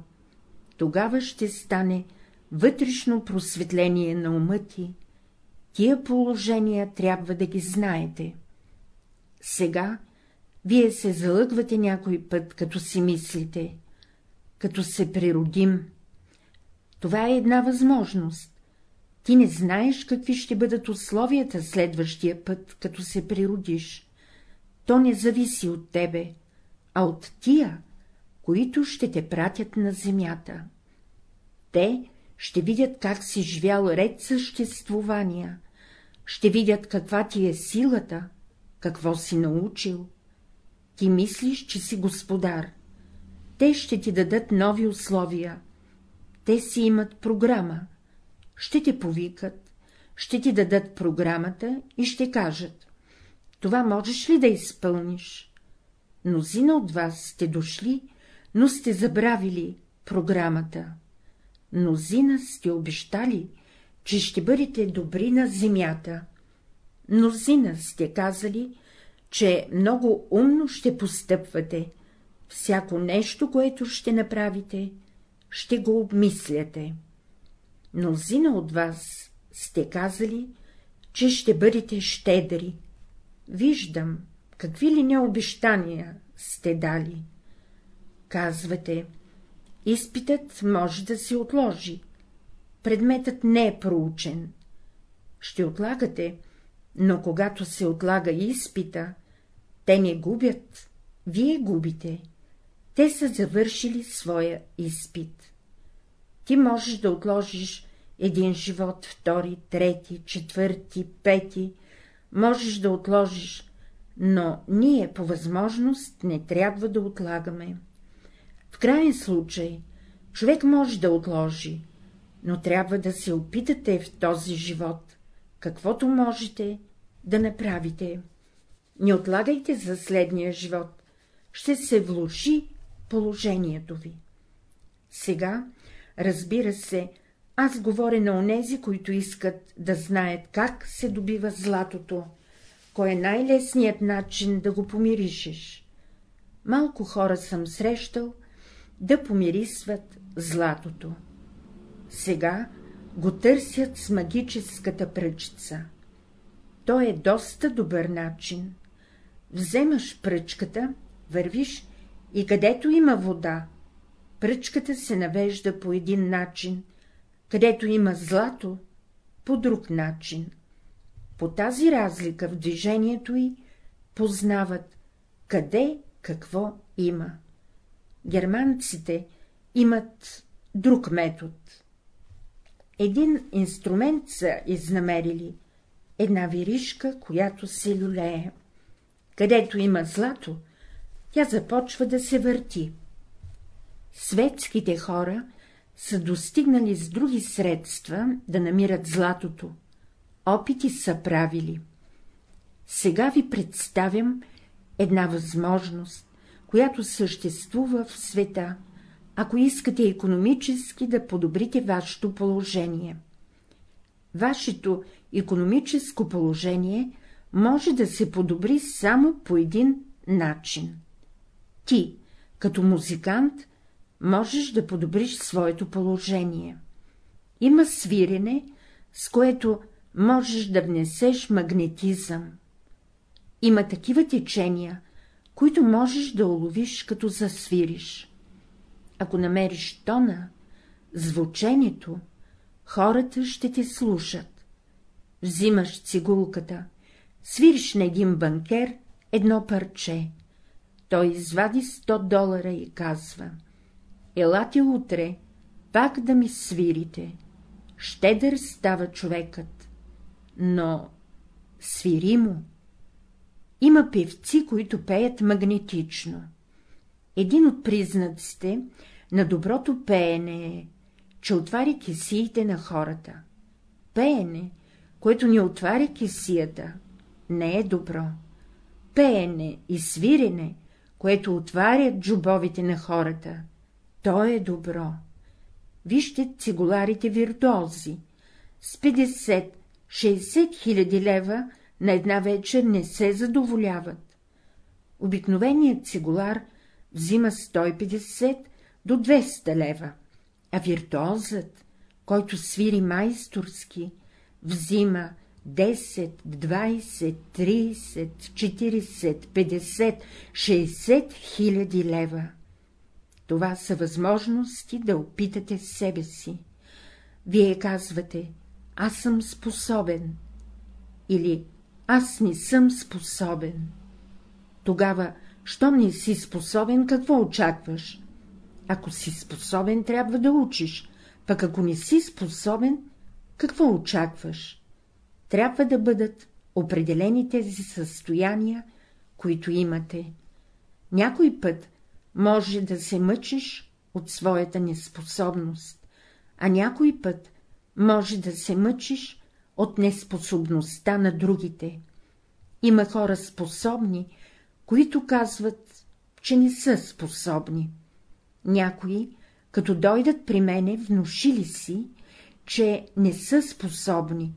тогава ще стане вътрешно просветление на ума ти. Тия положения трябва да ги знаете. Сега вие се залъгвате някой път, като си мислите, като се природим. Това е една възможност. Ти не знаеш, какви ще бъдат условията следващия път, като се природиш. То не зависи от тебе, а от тия, които ще те пратят на земята. Те ще видят как си живял ред съществувания, ще видят каква ти е силата, какво си научил, ти мислиш, че си господар. Те ще ти дадат нови условия. Те си имат програма. Ще те повикат, ще ти дадат програмата и ще кажат. Това можеш ли да изпълниш? Мнозина от вас сте дошли, но сте забравили програмата. Мнозина сте обещали, че ще бъдете добри на земята. Мнозина сте казали, че много умно ще постъпвате, всяко нещо, което ще направите, ще го обмисляте. Мнозина от вас сте казали, че ще бъдете щедри. Виждам, какви ли не обещания сте дали. Казвате, изпитът може да се отложи, предметът не е проучен. Ще отлагате, но когато се отлага изпита, те не губят, вие губите. Те са завършили своя изпит. Ти можеш да отложиш един живот, втори, трети, четвърти, пети, можеш да отложиш, но ние по възможност не трябва да отлагаме. В крайен случай човек може да отложи, но трябва да се опитате в този живот, каквото можете да направите. Не отлагайте за следния живот, ще се влуши положението ви. Сега, разбира се, аз говоря на онези, които искат да знаят как се добива златото, кой е най-лесният начин да го помиришеш. Малко хора съм срещал да помирисват златото. Сега го търсят с магическата пръчица. То е доста добър начин. Вземаш пръчката, вървиш и където има вода, пръчката се навежда по един начин, където има злато, по друг начин. По тази разлика в движението й познават, къде какво има. Германците имат друг метод. Един инструмент са изнамерили, една виришка, която се люлее. Където има злато, тя започва да се върти. Светските хора са достигнали с други средства да намират златото. Опити са правили. Сега ви представям една възможност, която съществува в света, ако искате економически да подобрите вашето положение. Вашето економическо положение може да се подобри само по един начин. Ти, като музикант, можеш да подобриш своето положение. Има свирене, с което можеш да внесеш магнетизъм. Има такива течения, които можеш да уловиш, като засвириш. Ако намериш тона, звучението, хората ще те слушат. Взимаш цигулката, свириш на един банкер едно парче. Той извади 100 долара и казва — елате утре, пак да ми свирите. Щедър става човекът, но свири му. Има певци, които пеят магнетично. Един от признаците на доброто пеене е, че отваря кесиите на хората. Пеене, което не отваря кесията, не е добро. Пеене и свирене, което отварят джубовите на хората, то е добро. Вижте цигуларите виртуози. С 50-60 хиляди лева на една вечер не се задоволяват. Обикновеният цигулар взима 150 до 200 лева, а виртуозът, който свири майсторски, взима 10, 20, 30, 40, 50, 60 хиляди лева. Това са възможности да опитате себе си. Вие казвате, аз съм способен, или аз не съм способен. Тогава, щом не си способен, какво очакваш? Ако си способен, трябва да учиш, пък ако не си способен, какво очакваш? Трябва да бъдат определени тези състояния, които имате. Някой път може да се мъчиш от своята неспособност, а някой път може да се мъчиш от неспособността на другите. Има хора способни, които казват, че не са способни. Някои, като дойдат при мене, внушили си, че не са способни,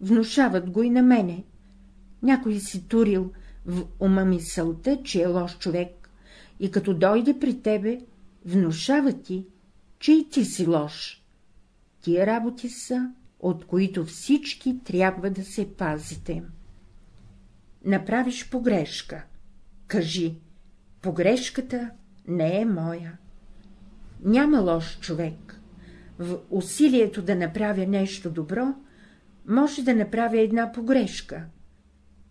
внушават го и на мене. Някой си турил в ума мисълта, че е лош човек, и като дойде при тебе, внушава ти, че и ти си лош. Тия работи са, от които всички трябва да се пазите. Направиш погрешка. Кажи, погрешката не е моя. Няма лош човек. В усилието да направя нещо добро, може да направя една погрешка.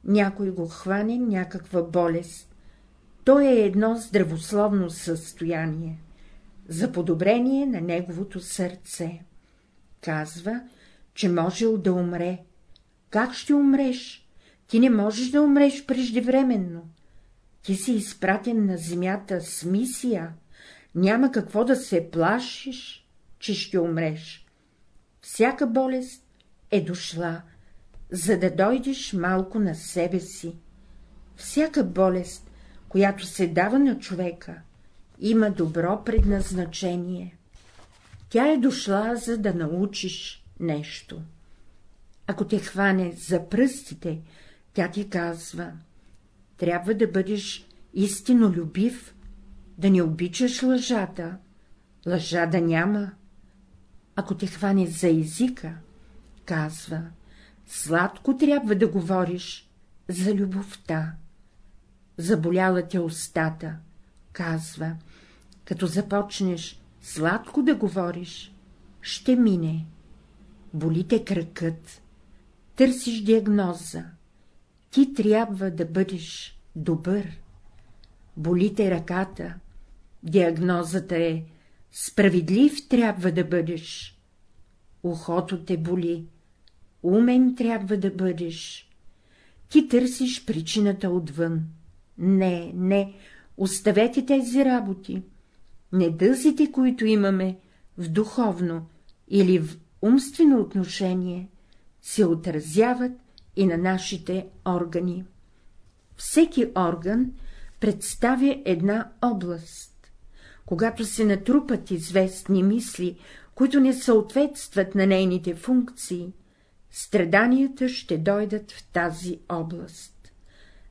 Някой го хване някаква болест. То е едно здравословно състояние, за подобрение на неговото сърце. Казва, че можел да умре. Как ще умреш? Ти не можеш да умреш преждевременно. Ти си изпратен на земята с мисия. Няма какво да се плашиш, че ще умреш. Всяка болест е дошла, за да дойдеш малко на себе си. Всяка болест, която се дава на човека, има добро предназначение. Тя е дошла, за да научиш нещо. Ако те хване за пръстите, тя ти казва — трябва да бъдеш истинно любив, да не обичаш лъжата, лъжа да няма. Ако те хване за езика, казва — сладко трябва да говориш за любовта. Заболяла те устата, казва — като започнеш сладко да говориш, ще мине. Боли те кръкът, търсиш диагноза, ти трябва да бъдеш добър. Болите ръката, диагнозата е справедлив трябва да бъдеш. Ухото те боли, умен трябва да бъдеш. Ти търсиш причината отвън. Не, не, оставете тези работи. Недъзите, които имаме в духовно или в умствено отношение, се отразяват и на нашите органи. Всеки орган представя една област. Когато се натрупат известни мисли, които не съответстват на нейните функции, страданията ще дойдат в тази област.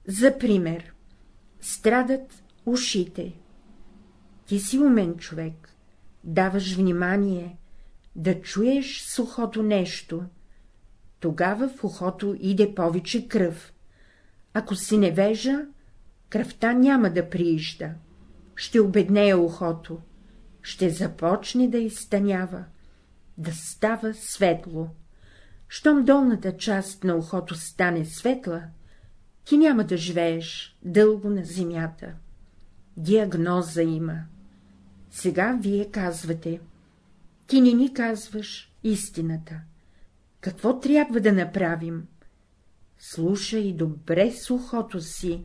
За пример, страдат ушите. Ти си умен човек, даваш внимание, да чуеш сухото нещо, тогава в ухото иде повече кръв. Ако си невежа, кръвта няма да приижда, ще обеднее ухото, ще започне да изтънява, да става светло. Щом долната част на ухото стане светла, ти няма да живееш дълго на земята. Диагноза има. Сега вие казвате, ти не ни казваш истината. Какво трябва да направим? Слушай добре сухото си.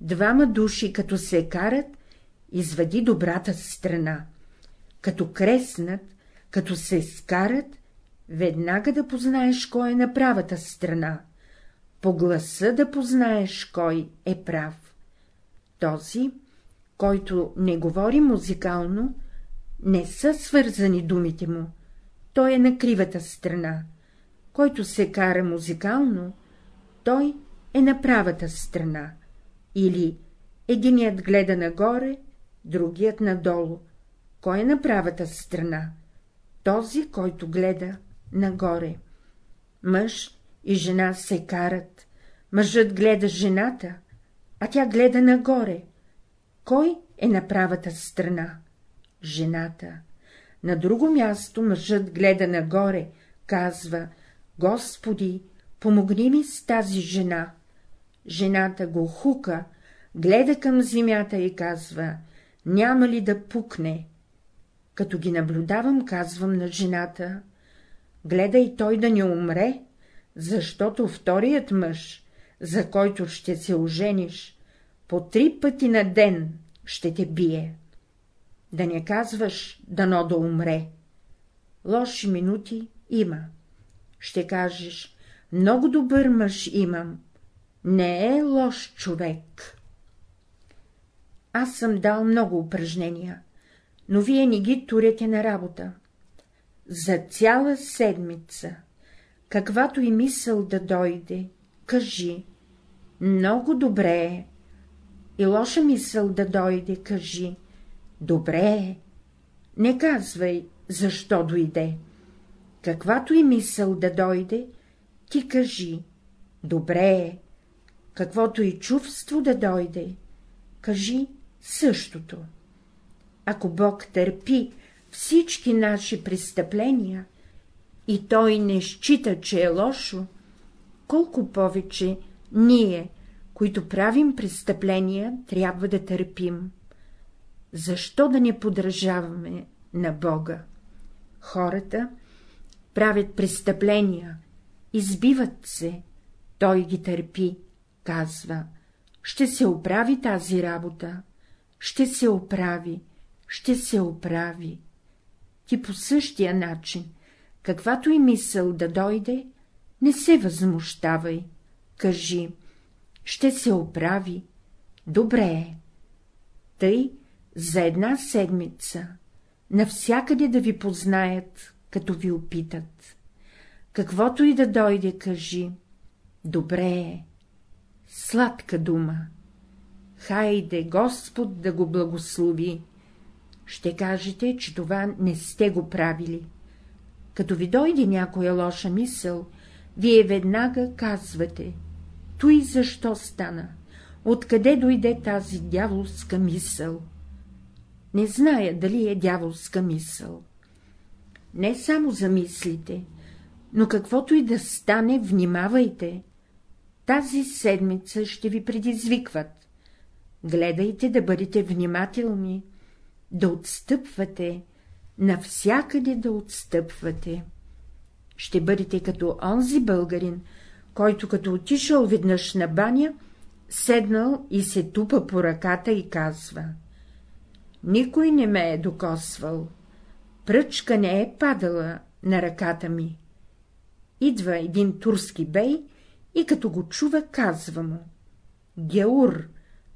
Двама души, като се карат, извади добрата страна. Като креснат, като се скарат, веднага да познаеш кой е на правата страна, по гласа да познаеш кой е прав. Този, който не говори музикално, не са свързани думите му, той е на кривата страна, който се кара музикално, той е на правата страна, или единият гледа нагоре, другият надолу. Кой е на правата страна? Този, който гледа нагоре. Мъж и жена се карат, мъжът гледа жената, а тя гледа нагоре. Кой е на правата страна? Жената. На друго място мъжът гледа нагоре, казва Господи, помогни ми с тази жена. Жената го хука, гледа към земята и казва, няма ли да пукне. Като ги наблюдавам, казвам на жената, гледай той да не умре, защото вторият мъж, за който ще се ожениш, по три пъти на ден ще те бие. Да не казваш, дано да умре. Лоши минути има ще кажеш, много добър мъж имам, не е лош човек. Аз съм дал много упражнения, но вие не ги турете на работа. За цяла седмица, каквато и мисъл да дойде, кажи, много добре е, и лоша мисъл да дойде, кажи, добре е, не казвай, защо дойде каквато и мисъл да дойде, ти кажи — добре е, каквото и чувство да дойде, кажи същото. Ако Бог търпи всички наши престъпления и Той не счита, че е лошо, колко повече ние, които правим престъпления, трябва да търпим. Защо да не подражаваме на Бога? Хората правят престъпления, избиват се, Той ги търпи, казва, ще се оправи тази работа, ще се оправи, ще се оправи. Ти по същия начин, каквато и мисъл да дойде, не се възмущавай, кажи, ще се оправи, добре е. Тъй за една седмица навсякъде да ви познаят, като ви опитат. Каквото и да дойде, кажи, добре е, сладка дума. Хайде Господ да го благослови. Ще кажете, че това не сте го правили. Като ви дойде някоя лоша мисъл, вие веднага казвате — той защо стана? Откъде дойде тази дяволска мисъл? Не зная дали е дяволска мисъл. Не само за мислите, но каквото и да стане, внимавайте. Тази седмица ще ви предизвикват. Гледайте да бъдете внимателни, да отстъпвате, навсякъде да отстъпвате. Ще бъдете като онзи българин, който като отишъл веднъж на баня, седнал и се тупа по ръката и казва — никой не ме е докосвал, пръчка не е падала на ръката ми. Идва един турски бей и като го чува, казва му — Геур,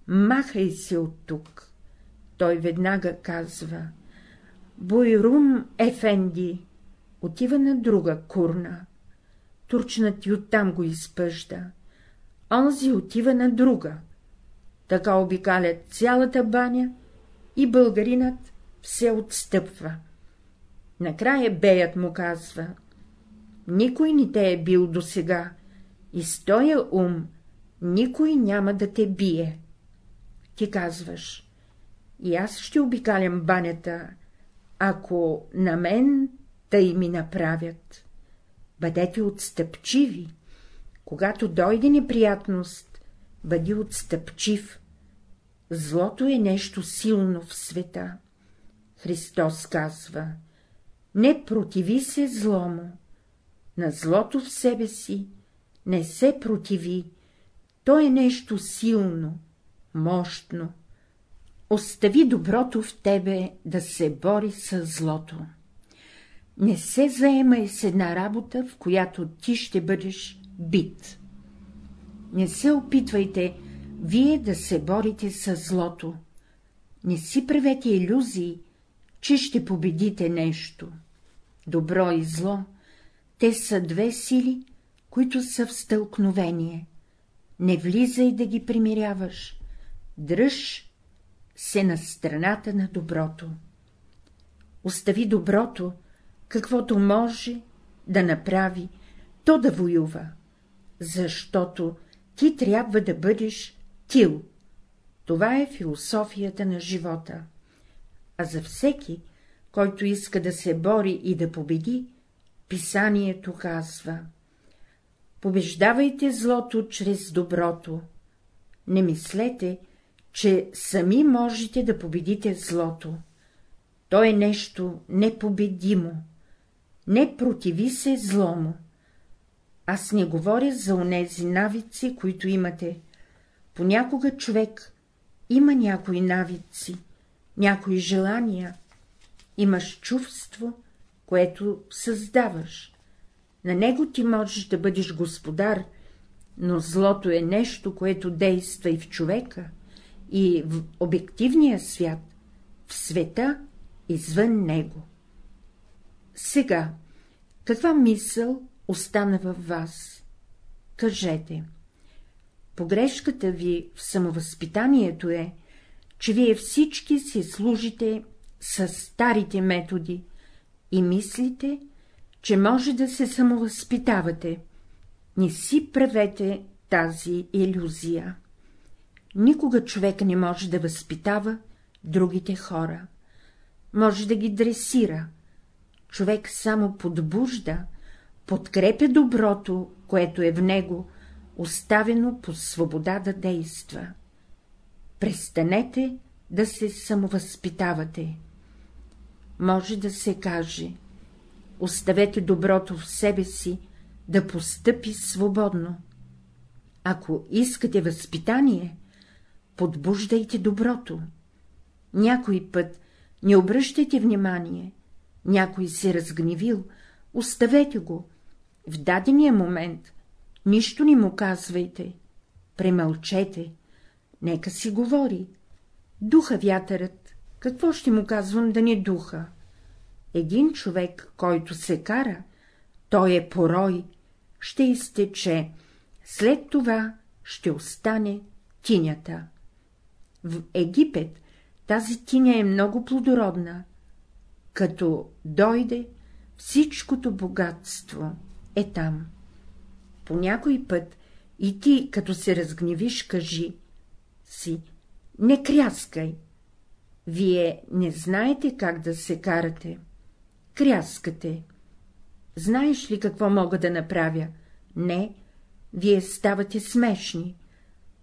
махай се от тук. Той веднага казва — Бойрум Ефенди, отива на друга курна. Турчнат и оттам го изпъжда. Онзи отива на друга. Така обикалят цялата баня и българинът се отстъпва. Накрая беят му казва — никой не те е бил досега и с тоя ум никой няма да те бие. Ти казваш — и аз ще обикалям банята, ако на мен тъй ми направят. Бъдете отстъпчиви. Когато дойде неприятност, бъди отстъпчив. Злото е нещо силно в света. Христос казва — не противи се злому, на злото в себе си не се противи, то е нещо силно, мощно. Остави доброто в тебе да се бори с злото. Не се заемай с една работа, в която ти ще бъдеш бит. Не се опитвайте вие да се борите с злото. Не си правете иллюзии, че ще победите нещо. Добро и зло, те са две сили, които са в стълкновение. Не влизай да ги примиряваш, дръж се на страната на доброто. Остави доброто, каквото може да направи, то да воюва, защото ти трябва да бъдеш тил. Това е философията на живота. А за всеки, който иска да се бори и да победи, писанието казва — побеждавайте злото чрез доброто. Не мислете, че сами можете да победите злото. То е нещо непобедимо. Не противи се злому. Аз не говоря за онези навици, които имате. Понякога човек има някои навици, някои желания, имаш чувство, което създаваш. На него ти можеш да бъдеш господар, но злото е нещо, което действа и в човека, и в обективния свят, в света извън него. Сега, каква мисъл остана във вас? Кажете. Погрешката ви в самовъзпитанието е, че вие всички си служите с старите методи и мислите, че може да се самовъзпитавате. Не си правете тази иллюзия. Никога човек не може да възпитава другите хора. Може да ги дресира. Човек само подбужда, подкрепя доброто, което е в него, оставено по свобода да действа. Престанете да се самовъзпитавате. Може да се каже, оставете доброто в себе си да постъпи свободно. Ако искате възпитание, подбуждайте доброто. Някой път не обръщайте внимание, някой се разгневил, оставете го, в дадения момент нищо не му казвайте, премълчете, нека си говори. Духа вятърът, какво ще му казвам да не духа? Един човек, който се кара, той е порой, ще изтече, след това ще остане тинята. В Египет тази тиня е много плодородна. Като дойде, всичкото богатство е там. По някой път и ти, като се разгневиш, кажи си, не кряскай. Вие не знаете как да се карате. Кряскате. Знаеш ли какво мога да направя? Не, вие ставате смешни.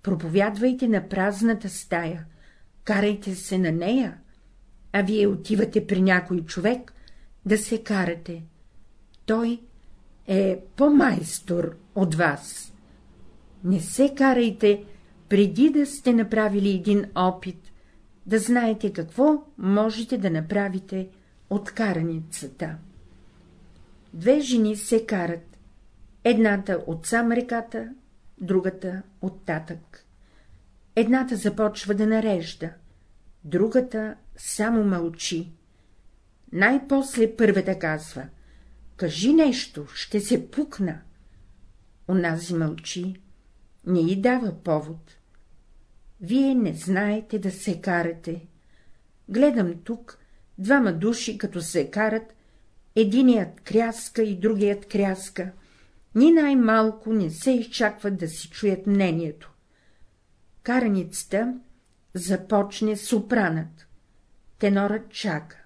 Проповядвайте на празната стая, карайте се на нея, а вие отивате при някой човек да се карате. Той е по-майстор от вас. Не се карайте преди да сте направили един опит, да знаете какво можете да направите от караницата. Две жени се карат, едната от сам реката, другата от татък. Едната започва да нарежда, другата само мълчи. Най-после първата казва — кажи нещо, ще се пукна. Онази мълчи, не й дава повод. Вие не знаете да се карате. Гледам тук двама души, като се карат, единият кряска и другият кряска, ни най-малко не се изчакват да си чуят мнението. Караницата започне сопранът, тенорът чака.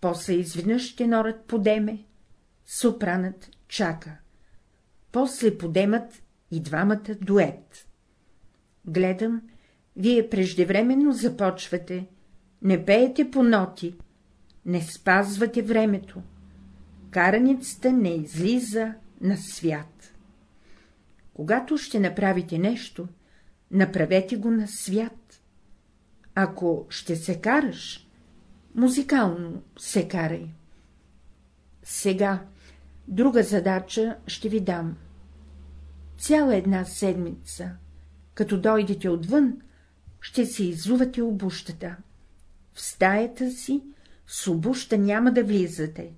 После изведнъж тенорът подеме, сопранът чака. После подемат и двамата дует. Гледам, вие преждевременно започвате, не пеете по ноти, не спазвате времето. Караницата не излиза на свят. Когато ще направите нещо, направете го на свят. Ако ще се караш, музикално се карай. Сега друга задача ще ви дам. Цяла една седмица, като дойдете отвън, ще се изувате обущата. В стаята си с обуща няма да влизате,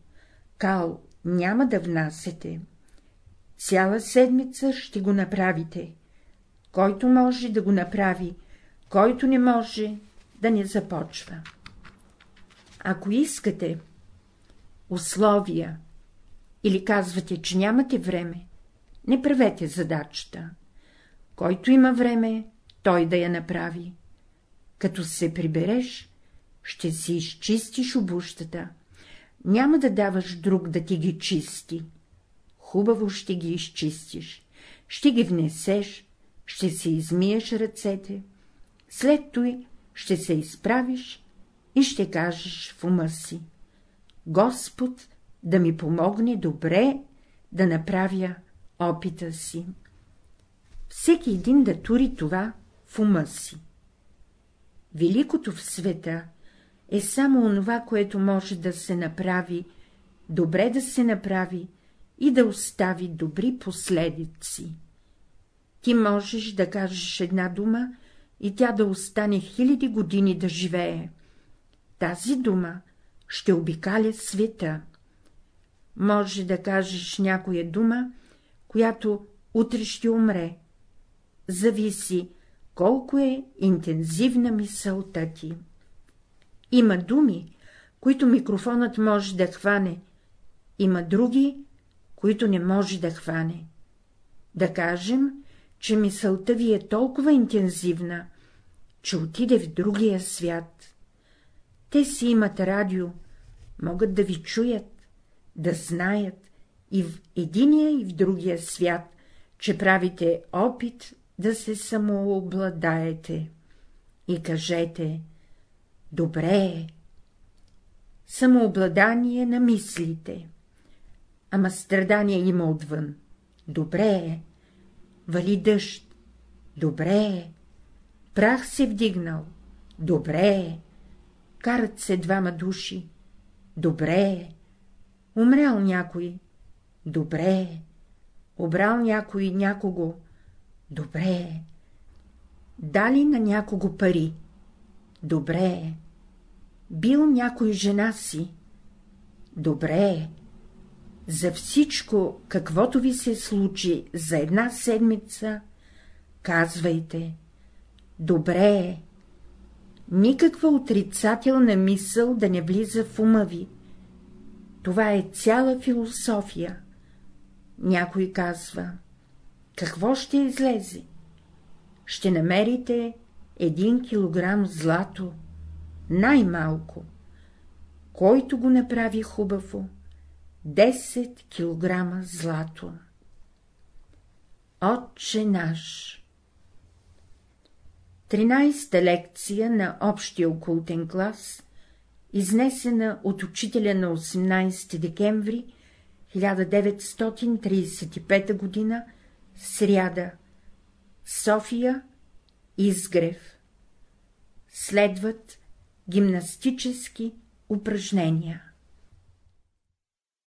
кал няма да внасете. Цяла седмица ще го направите. Който може да го направи, който не може да не започва. Ако искате условия или казвате, че нямате време, не правете задачата. Който има време, той да я направи. Като се прибереш, ще си изчистиш обущата. Няма да даваш друг да ти ги чисти. Хубаво ще ги изчистиш, ще ги внесеш, ще си измиеш ръцете, след той ще се изправиш и ще кажеш в ума си — Господ да ми помогне добре да направя опита си. Всеки един да тури това в ума си. Великото в света е само онова, което може да се направи, добре да се направи и да остави добри последици. Ти можеш да кажеш една дума и тя да остане хиляди години да живее. Тази дума ще обикаля света. Може да кажеш някоя дума, която утре ще умре. Зависи, колко е интензивна мисълта ти. Има думи, които микрофонът може да хване, има други, които не може да хване. Да кажем, че мисълта ви е толкова интензивна, че отиде в другия свят. Те си имат радио, могат да ви чуят, да знаят и в единия и в другия свят, че правите опит да се самообладаете. И кажете — добре е. Самообладание на мислите. Ама страдание има отвън. Добре е. Вали дъжд. Добре е. Прах се вдигнал. Добре е. Карат се двама души. Добре е. Умрял някой. Добре е. Обрал някой някого. Добре е. Дали на някого пари. Добре е. Бил някой жена си. Добре е. За всичко, каквото ви се случи за една седмица, казвайте — добре е. Никаква отрицателна мисъл да не влиза в ума ви. Това е цяла философия. Някой казва — какво ще излезе? Ще намерите един килограм злато, най-малко. Който го направи хубаво, 10 килограма злато. Отче наш Тринайста лекция на общия окултен клас, изнесена от учителя на 18 декември 1935 г., сряда, София, Изгрев. Следват гимнастически упражнения.